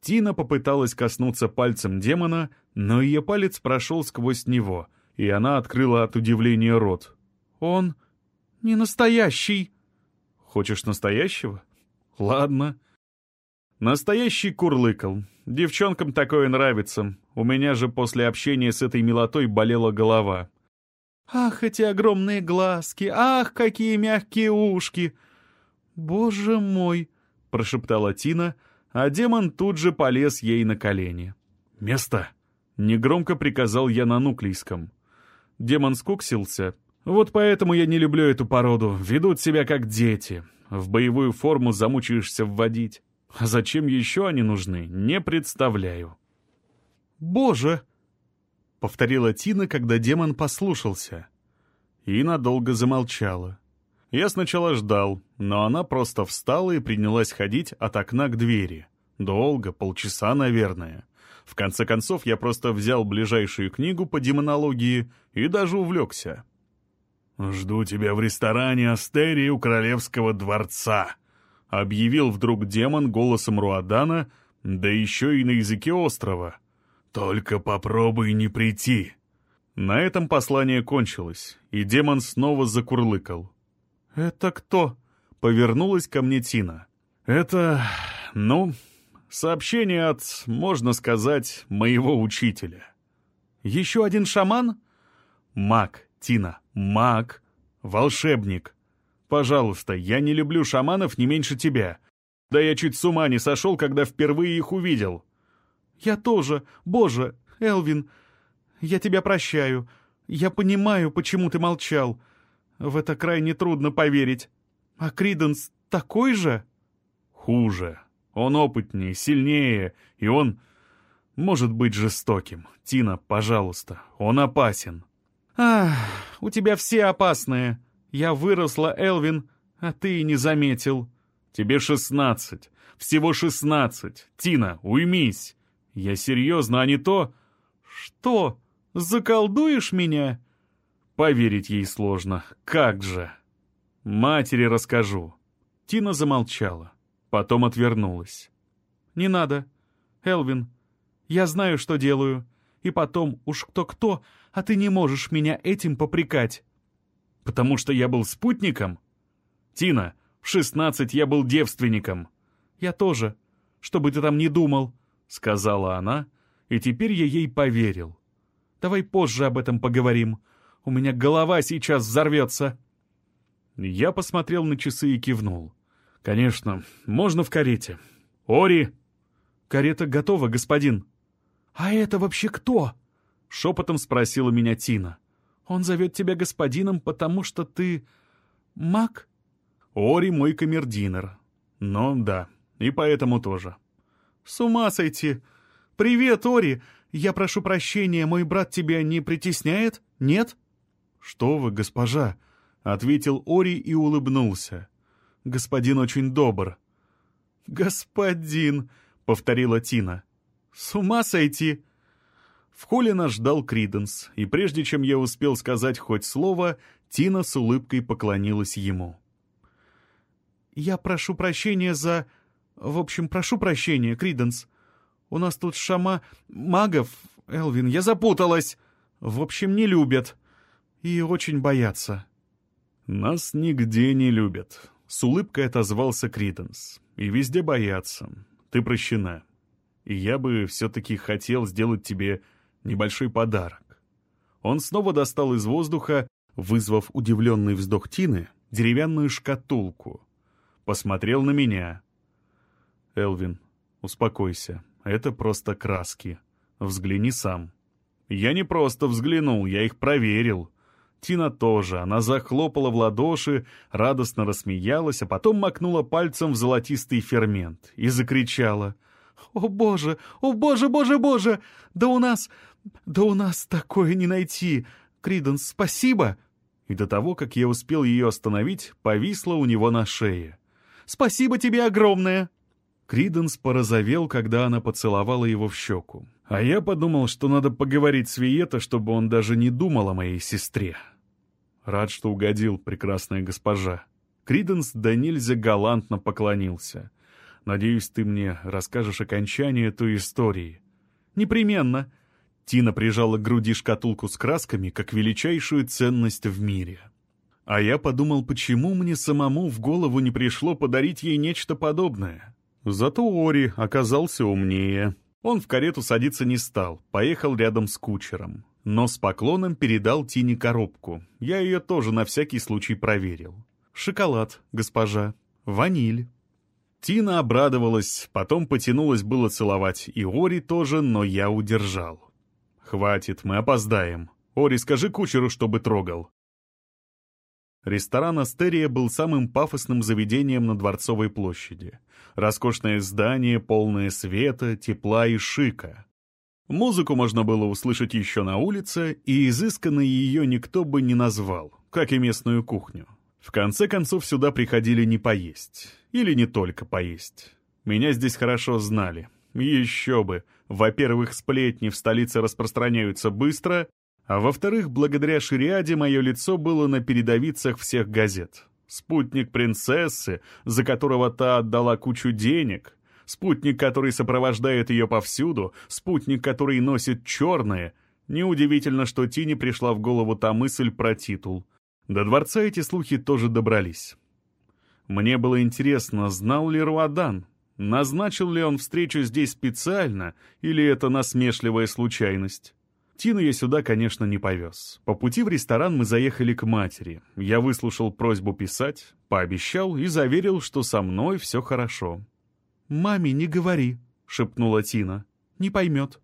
Тина попыталась коснуться пальцем демона, но ее палец прошел сквозь него — и она открыла от удивления рот. «Он не настоящий». «Хочешь настоящего? Ладно». Настоящий курлыкал. Девчонкам такое нравится. У меня же после общения с этой милотой болела голова. «Ах, эти огромные глазки! Ах, какие мягкие ушки!» «Боже мой!» — прошептала Тина, а демон тут же полез ей на колени. «Место!» — негромко приказал я на нуклейском. Демон скуксился. Вот поэтому я не люблю эту породу. Ведут себя как дети. В боевую форму замучаешься вводить. А зачем еще они нужны, не представляю. «Боже!» — повторила Тина, когда демон послушался. И надолго замолчала. Я сначала ждал, но она просто встала и принялась ходить от окна к двери. Долго, полчаса, наверное. В конце концов, я просто взял ближайшую книгу по демонологии и даже увлекся. «Жду тебя в ресторане Астерии у Королевского дворца», — объявил вдруг демон голосом Руадана, да еще и на языке острова. «Только попробуй не прийти». На этом послание кончилось, и демон снова закурлыкал. «Это кто?» — повернулась ко мне Тина. «Это... ну, Сообщение от, можно сказать, моего учителя. Еще один шаман? Маг, Тина, маг, волшебник. Пожалуйста, я не люблю шаманов не меньше тебя. Да я чуть с ума не сошел, когда впервые их увидел. Я тоже. Боже, Элвин, я тебя прощаю. Я понимаю, почему ты молчал. В это крайне трудно поверить. А Криденс такой же? Хуже. Он опытнее, сильнее, и он может быть жестоким. Тина, пожалуйста, он опасен. Ах, у тебя все опасные. Я выросла, Элвин, а ты и не заметил. Тебе шестнадцать. Всего шестнадцать. Тина, уймись. Я серьезно, а не то... Что, заколдуешь меня? Поверить ей сложно. Как же? Матери расскажу. Тина замолчала. Потом отвернулась. «Не надо. Элвин, я знаю, что делаю. И потом, уж кто-кто, а ты не можешь меня этим попрекать». «Потому что я был спутником?» «Тина, в шестнадцать я был девственником». «Я тоже. Что бы ты там ни думал», — сказала она, и теперь я ей поверил. «Давай позже об этом поговорим. У меня голова сейчас взорвется». Я посмотрел на часы и кивнул. «Конечно, можно в карете. Ори!» «Карета готова, господин». «А это вообще кто?» — шепотом спросила меня Тина. «Он зовет тебя господином, потому что ты... маг?» «Ори мой камердинер. Ну да, и поэтому тоже». «С ума сойти! Привет, Ори! Я прошу прощения, мой брат тебя не притесняет? Нет?» «Что вы, госпожа!» — ответил Ори и улыбнулся. Господин очень добр». «Господин», — повторила Тина. «С ума сойти!» В холле нас ждал Криденс, и прежде чем я успел сказать хоть слово, Тина с улыбкой поклонилась ему. «Я прошу прощения за... В общем, прошу прощения, Криденс. У нас тут шама... магов... Элвин, я запуталась. В общем, не любят. И очень боятся». «Нас нигде не любят», — с улыбкой отозвался Криденс. «И везде боятся. Ты прощена. И я бы все-таки хотел сделать тебе небольшой подарок». Он снова достал из воздуха, вызвав удивленный вздох Тины, деревянную шкатулку. Посмотрел на меня. «Элвин, успокойся. Это просто краски. Взгляни сам». Я не просто взглянул, я их проверил. Тина тоже. Она захлопала в ладоши, радостно рассмеялась, а потом макнула пальцем в золотистый фермент и закричала. «О, боже! О, боже, боже, боже! Да у нас... да у нас такое не найти! Криденс, спасибо!» И до того, как я успел ее остановить, повисла у него на шее. «Спасибо тебе огромное!» Криденс порозовел, когда она поцеловала его в щеку. А я подумал, что надо поговорить с Виета, чтобы он даже не думал о моей сестре. Рад, что угодил, прекрасная госпожа. Криденс да нельзя галантно поклонился. Надеюсь, ты мне расскажешь окончание той истории. Непременно. Тина прижала к груди шкатулку с красками, как величайшую ценность в мире. А я подумал, почему мне самому в голову не пришло подарить ей нечто подобное. Зато Ори оказался умнее. Он в карету садиться не стал, поехал рядом с кучером. Но с поклоном передал Тине коробку. Я ее тоже на всякий случай проверил. «Шоколад, госпожа. Ваниль». Тина обрадовалась, потом потянулась было целовать и Ори тоже, но я удержал. «Хватит, мы опоздаем. Ори, скажи кучеру, чтобы трогал». Ресторан «Астерия» был самым пафосным заведением на Дворцовой площади. Роскошное здание, полное света, тепла и шика. Музыку можно было услышать еще на улице, и изысканной ее никто бы не назвал, как и местную кухню. В конце концов, сюда приходили не поесть. Или не только поесть. Меня здесь хорошо знали. Еще бы. Во-первых, сплетни в столице распространяются быстро, а во-вторых, благодаря шариаде мое лицо было на передовицах всех газет. Спутник принцессы, за которого та отдала кучу денег, спутник, который сопровождает ее повсюду, спутник, который носит черное. Неудивительно, что Тине пришла в голову та мысль про титул. До дворца эти слухи тоже добрались. Мне было интересно, знал ли Руадан, назначил ли он встречу здесь специально, или это насмешливая случайность. Тину я сюда, конечно, не повез. По пути в ресторан мы заехали к матери. Я выслушал просьбу писать, пообещал и заверил, что со мной все хорошо. «Маме не говори», — шепнула Тина. «Не поймет».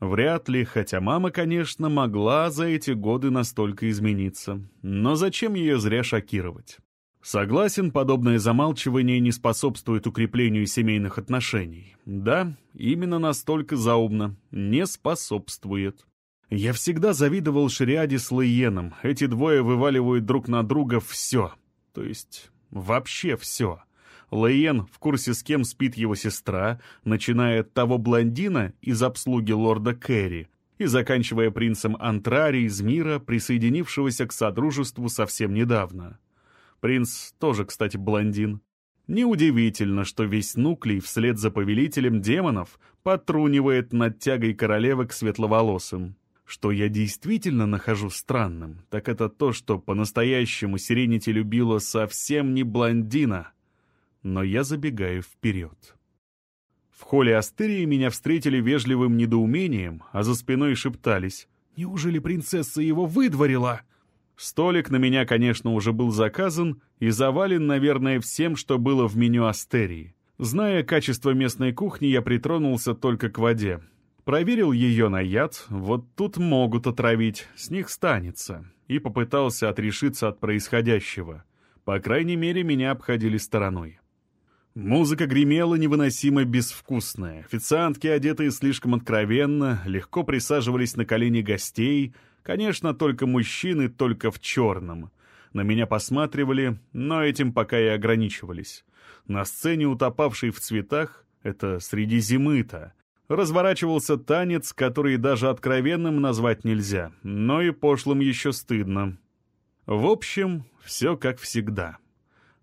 Вряд ли, хотя мама, конечно, могла за эти годы настолько измениться. Но зачем ее зря шокировать? Согласен, подобное замалчивание не способствует укреплению семейных отношений. Да, именно настолько заумно. Не способствует. Я всегда завидовал Шриаде с Лейеном. Эти двое вываливают друг на друга все. То есть вообще все. Лейен в курсе, с кем спит его сестра, начиная от того блондина из обслуги лорда Кэрри и заканчивая принцем Антрари из мира, присоединившегося к Содружеству совсем недавно. Принц тоже, кстати, блондин. Неудивительно, что весь нуклей вслед за повелителем демонов потрунивает над тягой королевы к светловолосым. Что я действительно нахожу странным, так это то, что по-настоящему Сиренити любила совсем не блондина. Но я забегаю вперед. В холле Астерии меня встретили вежливым недоумением, а за спиной шептались. «Неужели принцесса его выдворила?» Столик на меня, конечно, уже был заказан и завален, наверное, всем, что было в меню Астерии. Зная качество местной кухни, я притронулся только к воде. Проверил ее на яд, вот тут могут отравить, с них станется, и попытался отрешиться от происходящего. По крайней мере, меня обходили стороной. Музыка гремела невыносимо безвкусная. Официантки, одетые слишком откровенно, легко присаживались на колени гостей. Конечно, только мужчины, только в черном. На меня посматривали, но этим пока и ограничивались. На сцене, утопавшей в цветах, это среди зимы-то, разворачивался танец, который даже откровенным назвать нельзя, но и пошлым еще стыдно. В общем, все как всегда.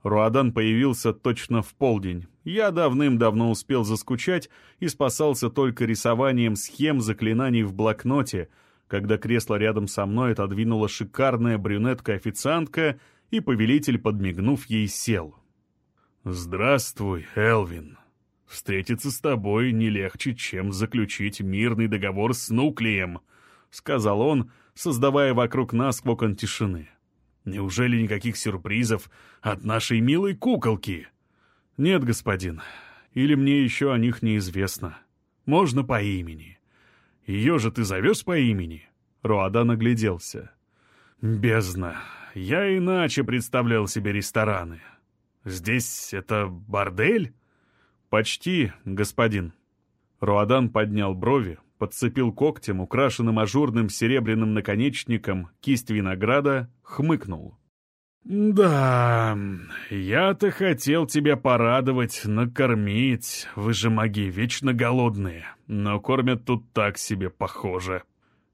Руадан появился точно в полдень. Я давным-давно успел заскучать и спасался только рисованием схем заклинаний в блокноте, когда кресло рядом со мной отодвинула шикарная брюнетка-официантка, и повелитель, подмигнув ей, сел. «Здравствуй, Элвин. Встретиться с тобой не легче, чем заключить мирный договор с Нуклеем», — сказал он, создавая вокруг нас кокон тишины. Неужели никаких сюрпризов от нашей милой куколки? Нет, господин. Или мне еще о них неизвестно. Можно по имени. Ее же ты зовешь по имени? Руада нагляделся. Бездна. Я иначе представлял себе рестораны. Здесь это бордель? Почти, господин. Руадан поднял брови, подцепил когтем, украшенным ажурным серебряным наконечником, кисть винограда, хмыкнул. «Да, я-то хотел тебя порадовать, накормить. Вы же маги вечно голодные, но кормят тут так себе похоже.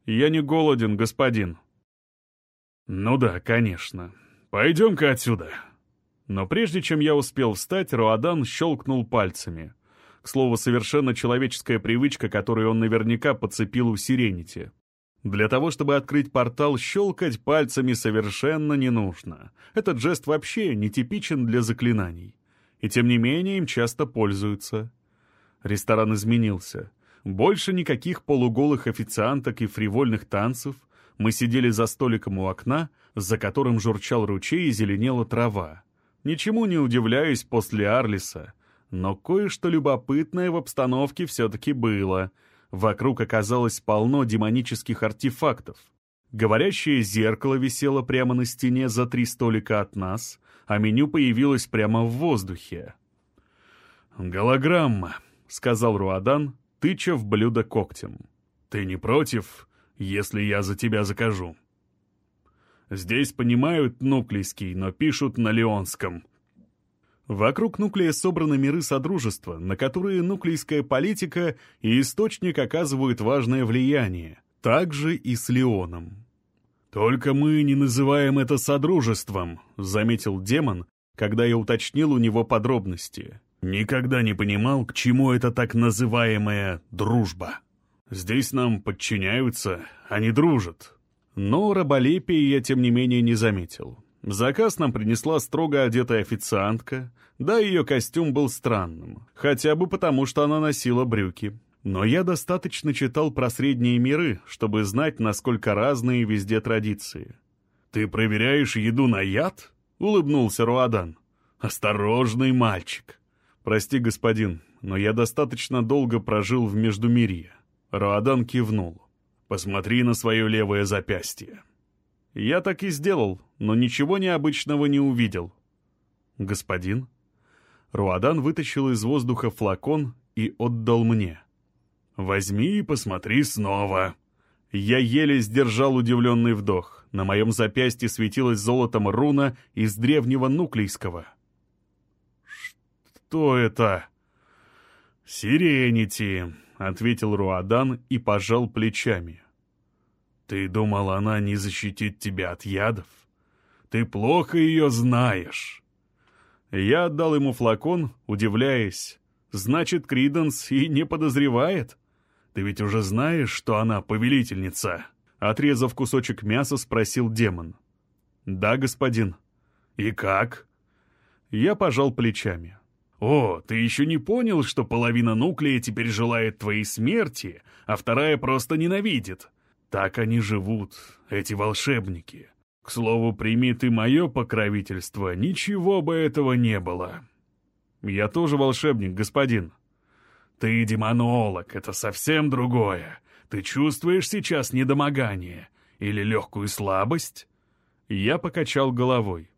Я не голоден, господин». «Ну да, конечно. Пойдем-ка отсюда». Но прежде чем я успел встать, Руадан щелкнул пальцами — к слову, совершенно человеческая привычка, которую он наверняка подцепил у Сиренити. Для того, чтобы открыть портал, щелкать пальцами совершенно не нужно. Этот жест вообще нетипичен для заклинаний. И тем не менее им часто пользуются. Ресторан изменился. Больше никаких полуголых официанток и фривольных танцев. Мы сидели за столиком у окна, за которым журчал ручей и зеленела трава. Ничему не удивляюсь после Арлиса — но кое-что любопытное в обстановке все-таки было. Вокруг оказалось полно демонических артефактов. Говорящее зеркало висело прямо на стене за три столика от нас, а меню появилось прямо в воздухе. «Голограмма», — сказал Руадан, тыча в блюдо когтем. «Ты не против, если я за тебя закажу?» Здесь понимают нуклейский, но пишут на леонском. Вокруг нуклея собраны миры Содружества, на которые нуклейская политика и источник оказывают важное влияние, также и с Леоном. «Только мы не называем это Содружеством», — заметил демон, когда я уточнил у него подробности. «Никогда не понимал, к чему это так называемая дружба. Здесь нам подчиняются, а не дружат». Но раболепия я, тем не менее, не заметил. Заказ нам принесла строго одетая официантка, да ее костюм был странным, хотя бы потому, что она носила брюки. Но я достаточно читал про средние миры, чтобы знать, насколько разные везде традиции. «Ты проверяешь еду на яд?» — улыбнулся Руадан. «Осторожный мальчик!» «Прости, господин, но я достаточно долго прожил в Междумирье». Руадан кивнул. «Посмотри на свое левое запястье». Я так и сделал, но ничего необычного не увидел. «Господин?» Руадан вытащил из воздуха флакон и отдал мне. «Возьми и посмотри снова». Я еле сдержал удивленный вдох. На моем запястье светилась золотом руна из древнего нуклейского. «Что это?» «Сиренити», — ответил Руадан и пожал плечами. Ты думал, она не защитит тебя от ядов? Ты плохо ее знаешь. Я отдал ему флакон, удивляясь. Значит, Криденс и не подозревает? Ты ведь уже знаешь, что она повелительница? Отрезав кусочек мяса, спросил демон. Да, господин. И как? Я пожал плечами. «О, ты еще не понял, что половина нуклея теперь желает твоей смерти, а вторая просто ненавидит? Так они живут, эти волшебники. К слову, прими ты мое покровительство, ничего бы этого не было. Я тоже волшебник, господин. Ты демонолог, это совсем другое. Ты чувствуешь сейчас недомогание или легкую слабость? Я покачал головой.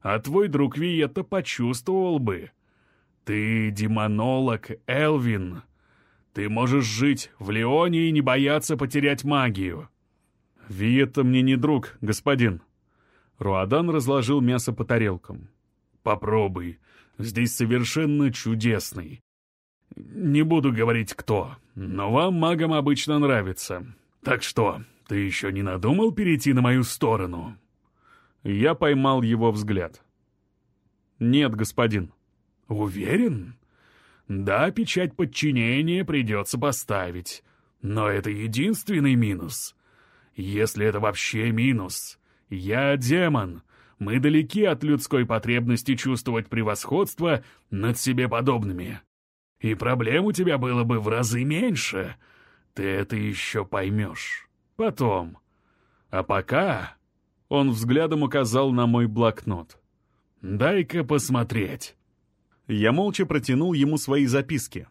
А твой друг Виетта почувствовал бы. Ты демонолог, Элвин. Ты можешь жить в Леоне и не бояться потерять магию». «Виетта мне не друг, господин». Руадан разложил мясо по тарелкам. «Попробуй. Здесь совершенно чудесный. Не буду говорить кто, но вам, магам, обычно нравится. Так что, ты еще не надумал перейти на мою сторону?» Я поймал его взгляд. «Нет, господин». «Уверен?» «Да, печать подчинения придется поставить, но это единственный минус. Если это вообще минус, я демон, мы далеки от людской потребности чувствовать превосходство над себе подобными. И проблем у тебя было бы в разы меньше. Ты это еще поймешь. Потом. А пока...» Он взглядом указал на мой блокнот. «Дай-ка посмотреть». Я молча протянул ему свои записки.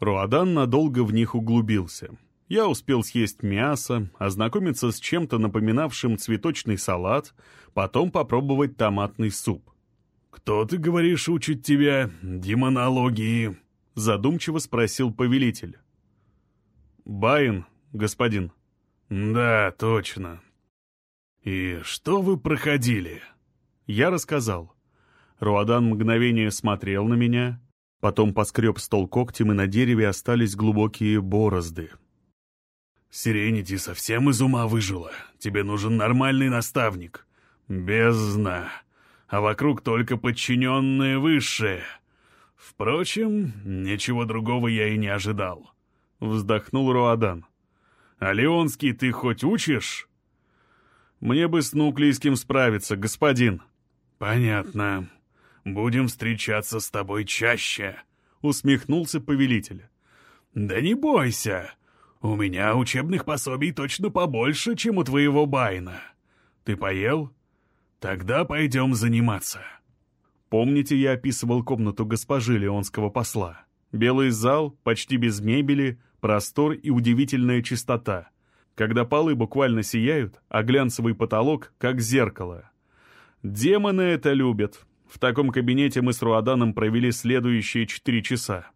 Руадан надолго в них углубился. Я успел съесть мясо, ознакомиться с чем-то напоминавшим цветочный салат, потом попробовать томатный суп. «Кто, ты говоришь, учит тебя демонологии?» — задумчиво спросил повелитель. «Баин, господин». «Да, точно. И что вы проходили?» Я рассказал. Руадан мгновение смотрел на меня, потом поскреб стол когтем, и на дереве остались глубокие борозды. «Сиренити совсем из ума выжила. Тебе нужен нормальный наставник. Бездна. А вокруг только подчиненные высшие. Впрочем, ничего другого я и не ожидал». Вздохнул Руадан. «А Леонский ты хоть учишь?» «Мне бы с Нуклейским справиться, господин». «Понятно. Будем встречаться с тобой чаще», — усмехнулся повелитель. «Да не бойся. У меня учебных пособий точно побольше, чем у твоего Байна. Ты поел? Тогда пойдем заниматься». Помните, я описывал комнату госпожи Леонского посла? Белый зал, почти без мебели, простор и удивительная чистота. Когда полы буквально сияют, а глянцевый потолок — как зеркало. Демоны это любят. В таком кабинете мы с Руаданом провели следующие четыре часа.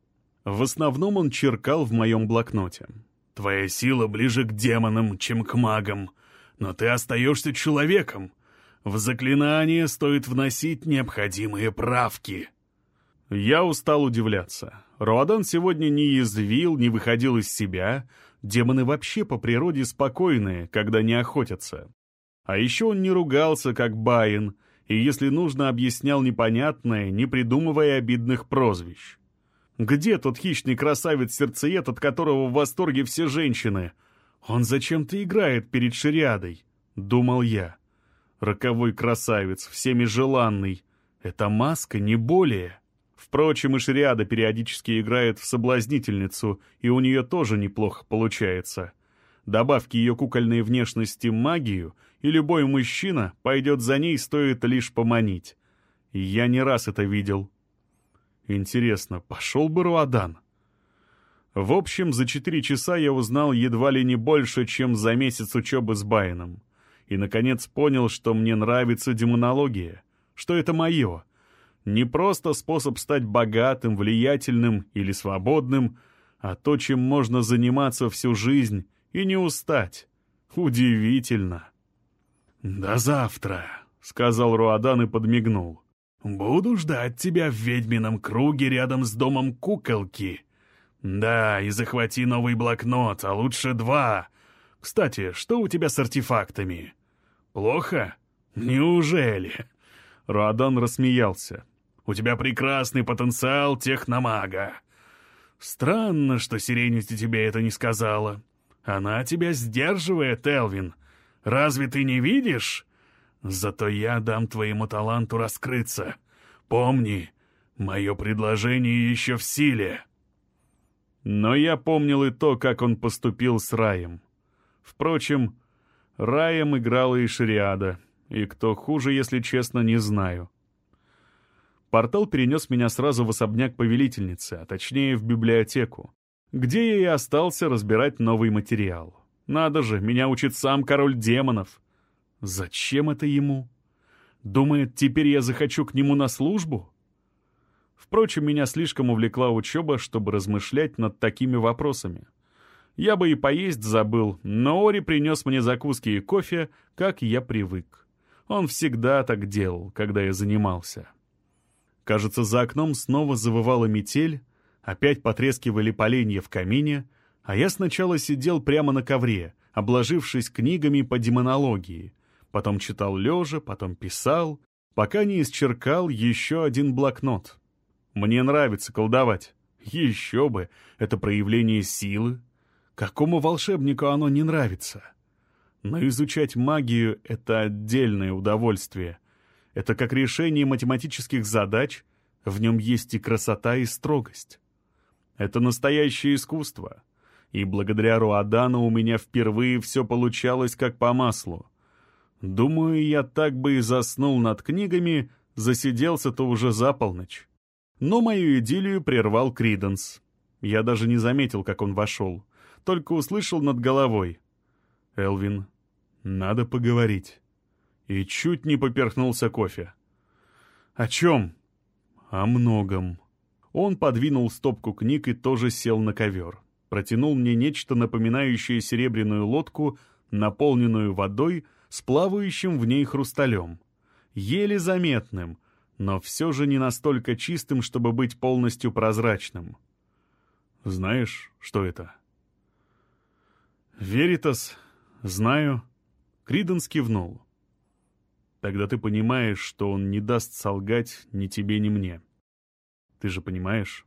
В основном он черкал в моем блокноте. «Твоя сила ближе к демонам, чем к магам, но ты остаешься человеком. В заклинание стоит вносить необходимые правки». Я устал удивляться. Руадан сегодня не язвил, не выходил из себя. Демоны вообще по природе спокойные, когда не охотятся. А еще он не ругался, как Баин, и, если нужно, объяснял непонятное, не придумывая обидных прозвищ. Где тот хищный красавец-сердцеед, от которого в восторге все женщины? Он зачем-то играет перед шариадой, думал я. Роковой красавец, всеми желанный. Это маска, не более. Впрочем, и шариада периодически играет в соблазнительницу, и у нее тоже неплохо получается. Добавьте ее кукольной внешности магию, и любой мужчина пойдет за ней, стоит лишь поманить. Я не раз это видел. Интересно, пошел бы Руадан? В общем, за четыре часа я узнал едва ли не больше, чем за месяц учебы с Байеном. И, наконец, понял, что мне нравится демонология, что это мое. Не просто способ стать богатым, влиятельным или свободным, а то, чем можно заниматься всю жизнь и не устать. Удивительно. «До завтра», — сказал Руадан и подмигнул. «Буду ждать тебя в ведьмином круге рядом с домом куколки. Да, и захвати новый блокнот, а лучше два. Кстати, что у тебя с артефактами? Плохо? Неужели?» Руадан рассмеялся. «У тебя прекрасный потенциал техномага. Странно, что Сиренити тебе это не сказала. Она тебя сдерживает, Элвин. Разве ты не видишь? Зато я дам твоему таланту раскрыться. Помни, мое предложение еще в силе». Но я помнил и то, как он поступил с Раем. Впрочем, Раем играла и Шариада, и кто хуже, если честно, не знаю. Портал перенес меня сразу в особняк повелительницы, а точнее в библиотеку где я и остался разбирать новый материал. Надо же, меня учит сам король демонов. Зачем это ему? Думает, теперь я захочу к нему на службу? Впрочем, меня слишком увлекла учеба, чтобы размышлять над такими вопросами. Я бы и поесть забыл, но Ори принес мне закуски и кофе, как я привык. Он всегда так делал, когда я занимался. Кажется, за окном снова завывала метель, Опять потрескивали поленья в камине, а я сначала сидел прямо на ковре, обложившись книгами по демонологии. Потом читал лежа, потом писал, пока не исчеркал еще один блокнот. Мне нравится колдовать. Еще бы, это проявление силы. Какому волшебнику оно не нравится? Но изучать магию — это отдельное удовольствие. Это как решение математических задач, в нем есть и красота, и строгость. Это настоящее искусство. И благодаря Руадану у меня впервые все получалось как по маслу. Думаю, я так бы и заснул над книгами, засиделся-то уже за полночь. Но мою идиллию прервал Криденс. Я даже не заметил, как он вошел, только услышал над головой. «Элвин, надо поговорить». И чуть не поперхнулся кофе. «О чем?» «О многом». Он подвинул стопку книг и тоже сел на ковер. Протянул мне нечто напоминающее серебряную лодку, наполненную водой, с плавающим в ней хрусталем. Еле заметным, но все же не настолько чистым, чтобы быть полностью прозрачным. Знаешь, что это? Веритас, знаю. Криденс кивнул. Тогда ты понимаешь, что он не даст солгать ни тебе, ни мне. Ты же понимаешь?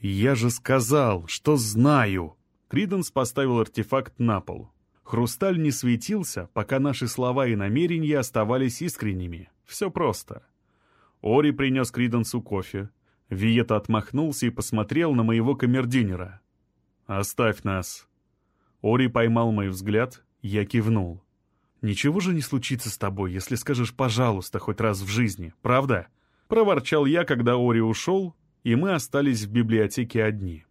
Я же сказал, что знаю. Криденс поставил артефакт на пол. Хрусталь не светился, пока наши слова и намерения оставались искренними. Все просто. Ори принес Криденсу кофе. Виета отмахнулся и посмотрел на моего камердинера. «Оставь нас». Ори поймал мой взгляд, я кивнул. «Ничего же не случится с тобой, если скажешь «пожалуйста» хоть раз в жизни, правда?» Проворчал я, когда Ори ушел, и мы остались в библиотеке одни.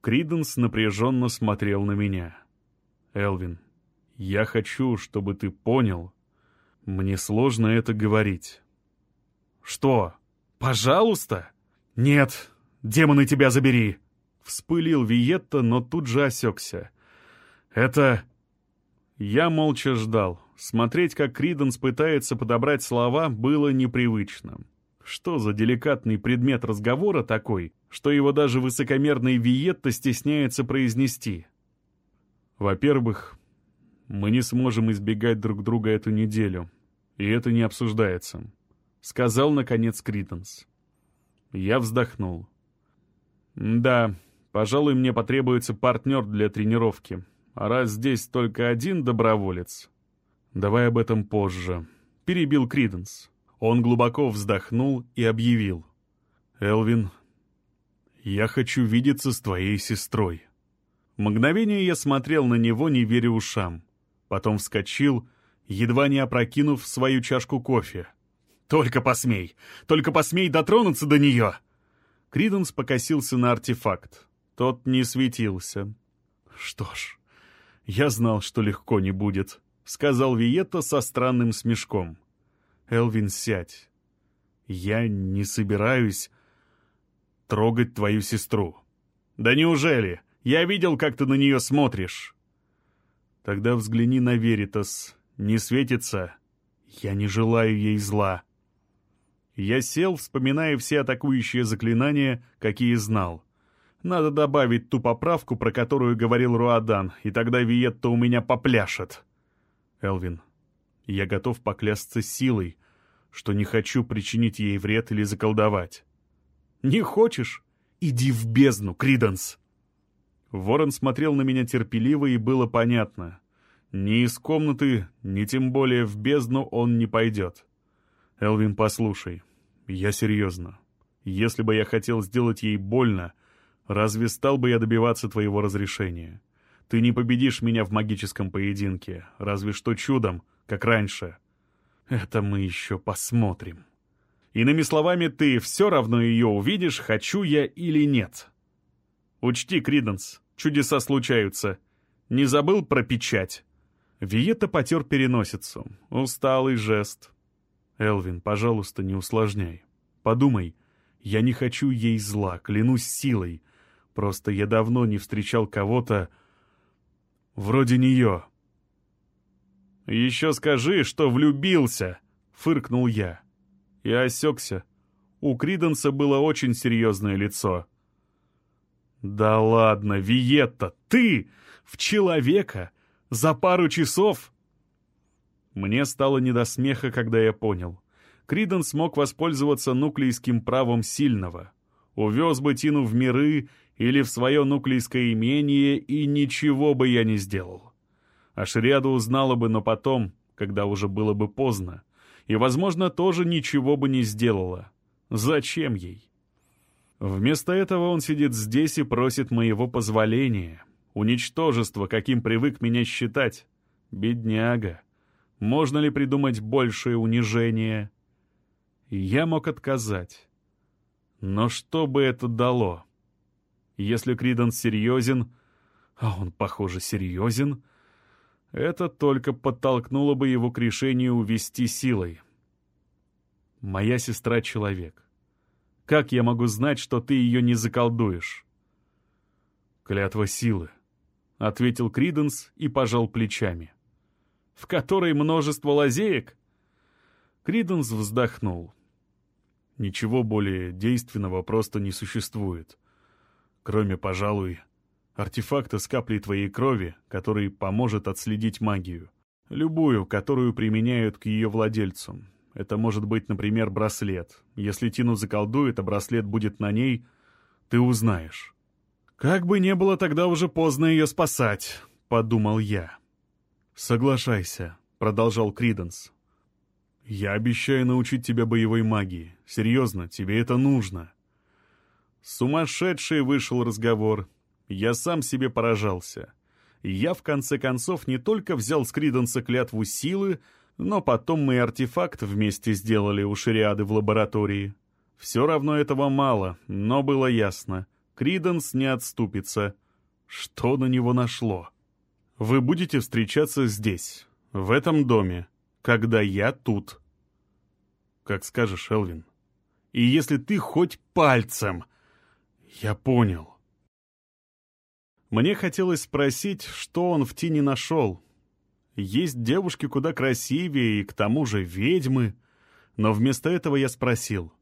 Криденс напряженно смотрел на меня. «Элвин, я хочу, чтобы ты понял. Мне сложно это говорить». «Что? Пожалуйста?» «Нет, демоны тебя забери!» Вспылил Виетта, но тут же осекся. «Это...» Я молча ждал. Смотреть, как Криденс пытается подобрать слова, было непривычным. Что за деликатный предмет разговора такой, что его даже высокомерный Виетта стесняется произнести? Во-первых, мы не сможем избегать друг друга эту неделю, и это не обсуждается, — сказал, наконец, Криденс. Я вздохнул. Да, пожалуй, мне потребуется партнер для тренировки, а раз здесь только один доброволец... Давай об этом позже, — перебил Криденс. Он глубоко вздохнул и объявил. «Элвин, я хочу видеться с твоей сестрой». Мгновение я смотрел на него, не веря ушам. Потом вскочил, едва не опрокинув свою чашку кофе. «Только посмей! Только посмей дотронуться до нее!» Криденс покосился на артефакт. Тот не светился. «Что ж, я знал, что легко не будет», — сказал Виетта со странным смешком. Элвин, сядь. Я не собираюсь трогать твою сестру. Да неужели? Я видел, как ты на нее смотришь. Тогда взгляни на Веритас. Не светится? Я не желаю ей зла. Я сел, вспоминая все атакующие заклинания, какие знал. Надо добавить ту поправку, про которую говорил Руадан, и тогда Виетта у меня попляшет. Элвин, я готов поклясться силой, что не хочу причинить ей вред или заколдовать. «Не хочешь? Иди в бездну, Криденс!» Ворон смотрел на меня терпеливо, и было понятно. Ни из комнаты, ни тем более в бездну он не пойдет. «Элвин, послушай, я серьезно. Если бы я хотел сделать ей больно, разве стал бы я добиваться твоего разрешения? Ты не победишь меня в магическом поединке, разве что чудом, как раньше. Это мы еще посмотрим. Иными словами, ты все равно ее увидишь, хочу я или нет. Учти, Криденс, чудеса случаются. Не забыл про печать? Виета потер переносицу. Усталый жест. Элвин, пожалуйста, не усложняй. Подумай, я не хочу ей зла, клянусь силой. Просто я давно не встречал кого-то вроде нее. «Еще скажи, что влюбился!» — фыркнул я. И осекся. У Криденса было очень серьезное лицо. «Да ладно, Виетта, ты в человека за пару часов?» Мне стало не до смеха, когда я понял. Криден смог воспользоваться нуклейским правом сильного. Увез бы Тину в миры или в свое нуклейское имение, и ничего бы я не сделал. А Шриаду узнала бы, но потом, когда уже было бы поздно, и, возможно, тоже ничего бы не сделала. Зачем ей? Вместо этого он сидит здесь и просит моего позволения. Уничтожество, каким привык меня считать. Бедняга. Можно ли придумать большее унижение? Я мог отказать. Но что бы это дало? Если Криденс серьезен, а он, похоже, серьезен, это только подтолкнуло бы его к решению увести силой. Моя сестра — человек. Как я могу знать, что ты ее не заколдуешь? Клятва силы, — ответил Криденс и пожал плечами. В которой множество лазеек? Криденс вздохнул. Ничего более действенного просто не существует. Кроме, пожалуй, артефакта с каплей твоей крови, который поможет отследить магию. Любую, которую применяют к ее владельцу. Это может быть, например, браслет. Если Тину заколдует, а браслет будет на ней, ты узнаешь. «Как бы не было тогда уже поздно ее спасать», — подумал я. «Соглашайся», — продолжал Криденс. «Я обещаю научить тебя боевой магии. Серьезно, тебе это нужно». Сумасшедший вышел разговор. Я сам себе поражался. Я, в конце концов, не только взял с Криденса клятву силы, но потом мы артефакт вместе сделали у Шириады в лаборатории. Все равно этого мало, но было ясно. Криденс не отступится. Что на него нашло? Вы будете встречаться здесь, в этом доме, когда я тут. Как скажешь, Элвин. И если ты хоть пальцем... Я понял. Мне хотелось спросить, что он в тени нашел. Есть девушки куда красивее и к тому же ведьмы. Но вместо этого я спросил.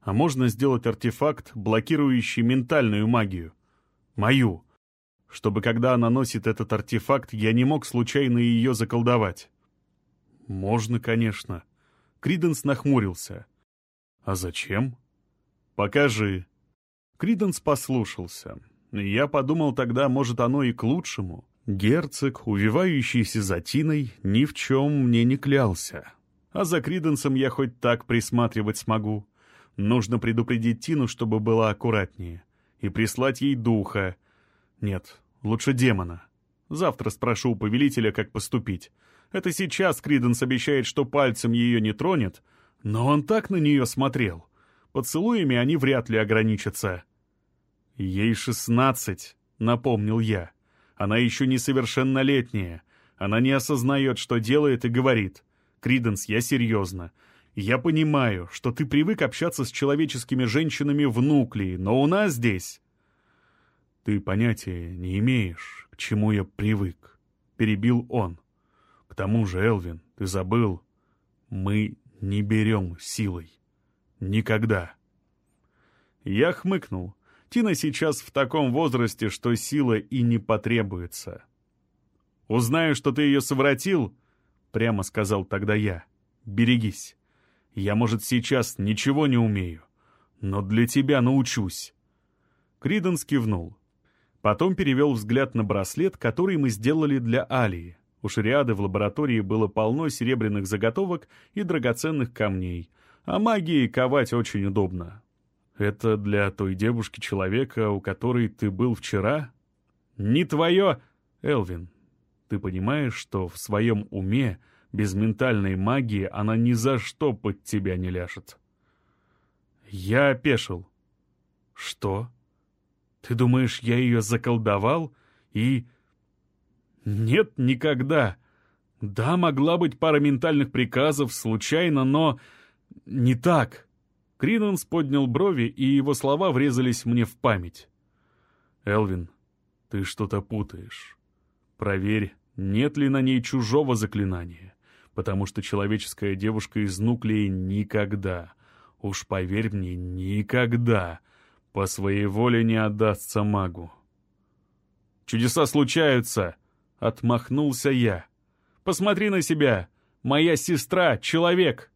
А можно сделать артефакт, блокирующий ментальную магию? Мою. Чтобы когда она носит этот артефакт, я не мог случайно ее заколдовать. Можно, конечно. Криденс нахмурился. А зачем? Покажи. Криденс послушался. Я подумал тогда, может, оно и к лучшему. Герцог, увивающийся за Тиной, ни в чем мне не клялся. А за Криденсом я хоть так присматривать смогу. Нужно предупредить Тину, чтобы была аккуратнее. И прислать ей духа. Нет, лучше демона. Завтра спрошу у повелителя, как поступить. Это сейчас Криденс обещает, что пальцем ее не тронет, но он так на нее смотрел. Поцелуями они вряд ли ограничатся. «Ей шестнадцать», — напомнил я. «Она еще несовершеннолетняя. Она не осознает, что делает, и говорит. Криденс, я серьезно. Я понимаю, что ты привык общаться с человеческими женщинами в нуклеи, но у нас здесь...» «Ты понятия не имеешь, к чему я привык», — перебил он. «К тому же, Элвин, ты забыл, мы не берем силой. Никогда». Я хмыкнул. Тина сейчас в таком возрасте, что сила и не потребуется. «Узнаю, что ты ее совратил», — прямо сказал тогда я. «Берегись. Я, может, сейчас ничего не умею, но для тебя научусь». Криденс кивнул. Потом перевел взгляд на браслет, который мы сделали для Алии. У Шариады в лаборатории было полно серебряных заготовок и драгоценных камней, а магии ковать очень удобно. Это для той девушки-человека, у которой ты был вчера? Не твое... Элвин, ты понимаешь, что в своем уме без ментальной магии она ни за что под тебя не ляжет? Я опешил. Что? Ты думаешь, я ее заколдовал и... Нет, никогда. Да, могла быть пара ментальных приказов, случайно, но... Не так. Кринанс поднял брови, и его слова врезались мне в память. «Элвин, ты что-то путаешь. Проверь, нет ли на ней чужого заклинания, потому что человеческая девушка из Нуклеи никогда, уж поверь мне, никогда по своей воле не отдастся магу. «Чудеса случаются!» — отмахнулся я. «Посмотри на себя! Моя сестра — человек!»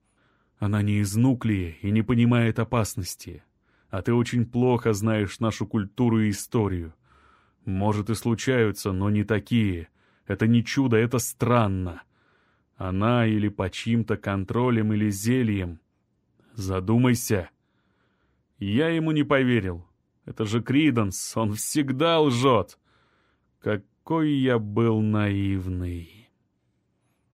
Она не из нуклея и не понимает опасности. А ты очень плохо знаешь нашу культуру и историю. Может и случаются, но не такие. Это не чудо, это странно. Она или по чьим-то контролем или зельем. Задумайся. Я ему не поверил. Это же Криденс, он всегда лжет. Какой я был наивный.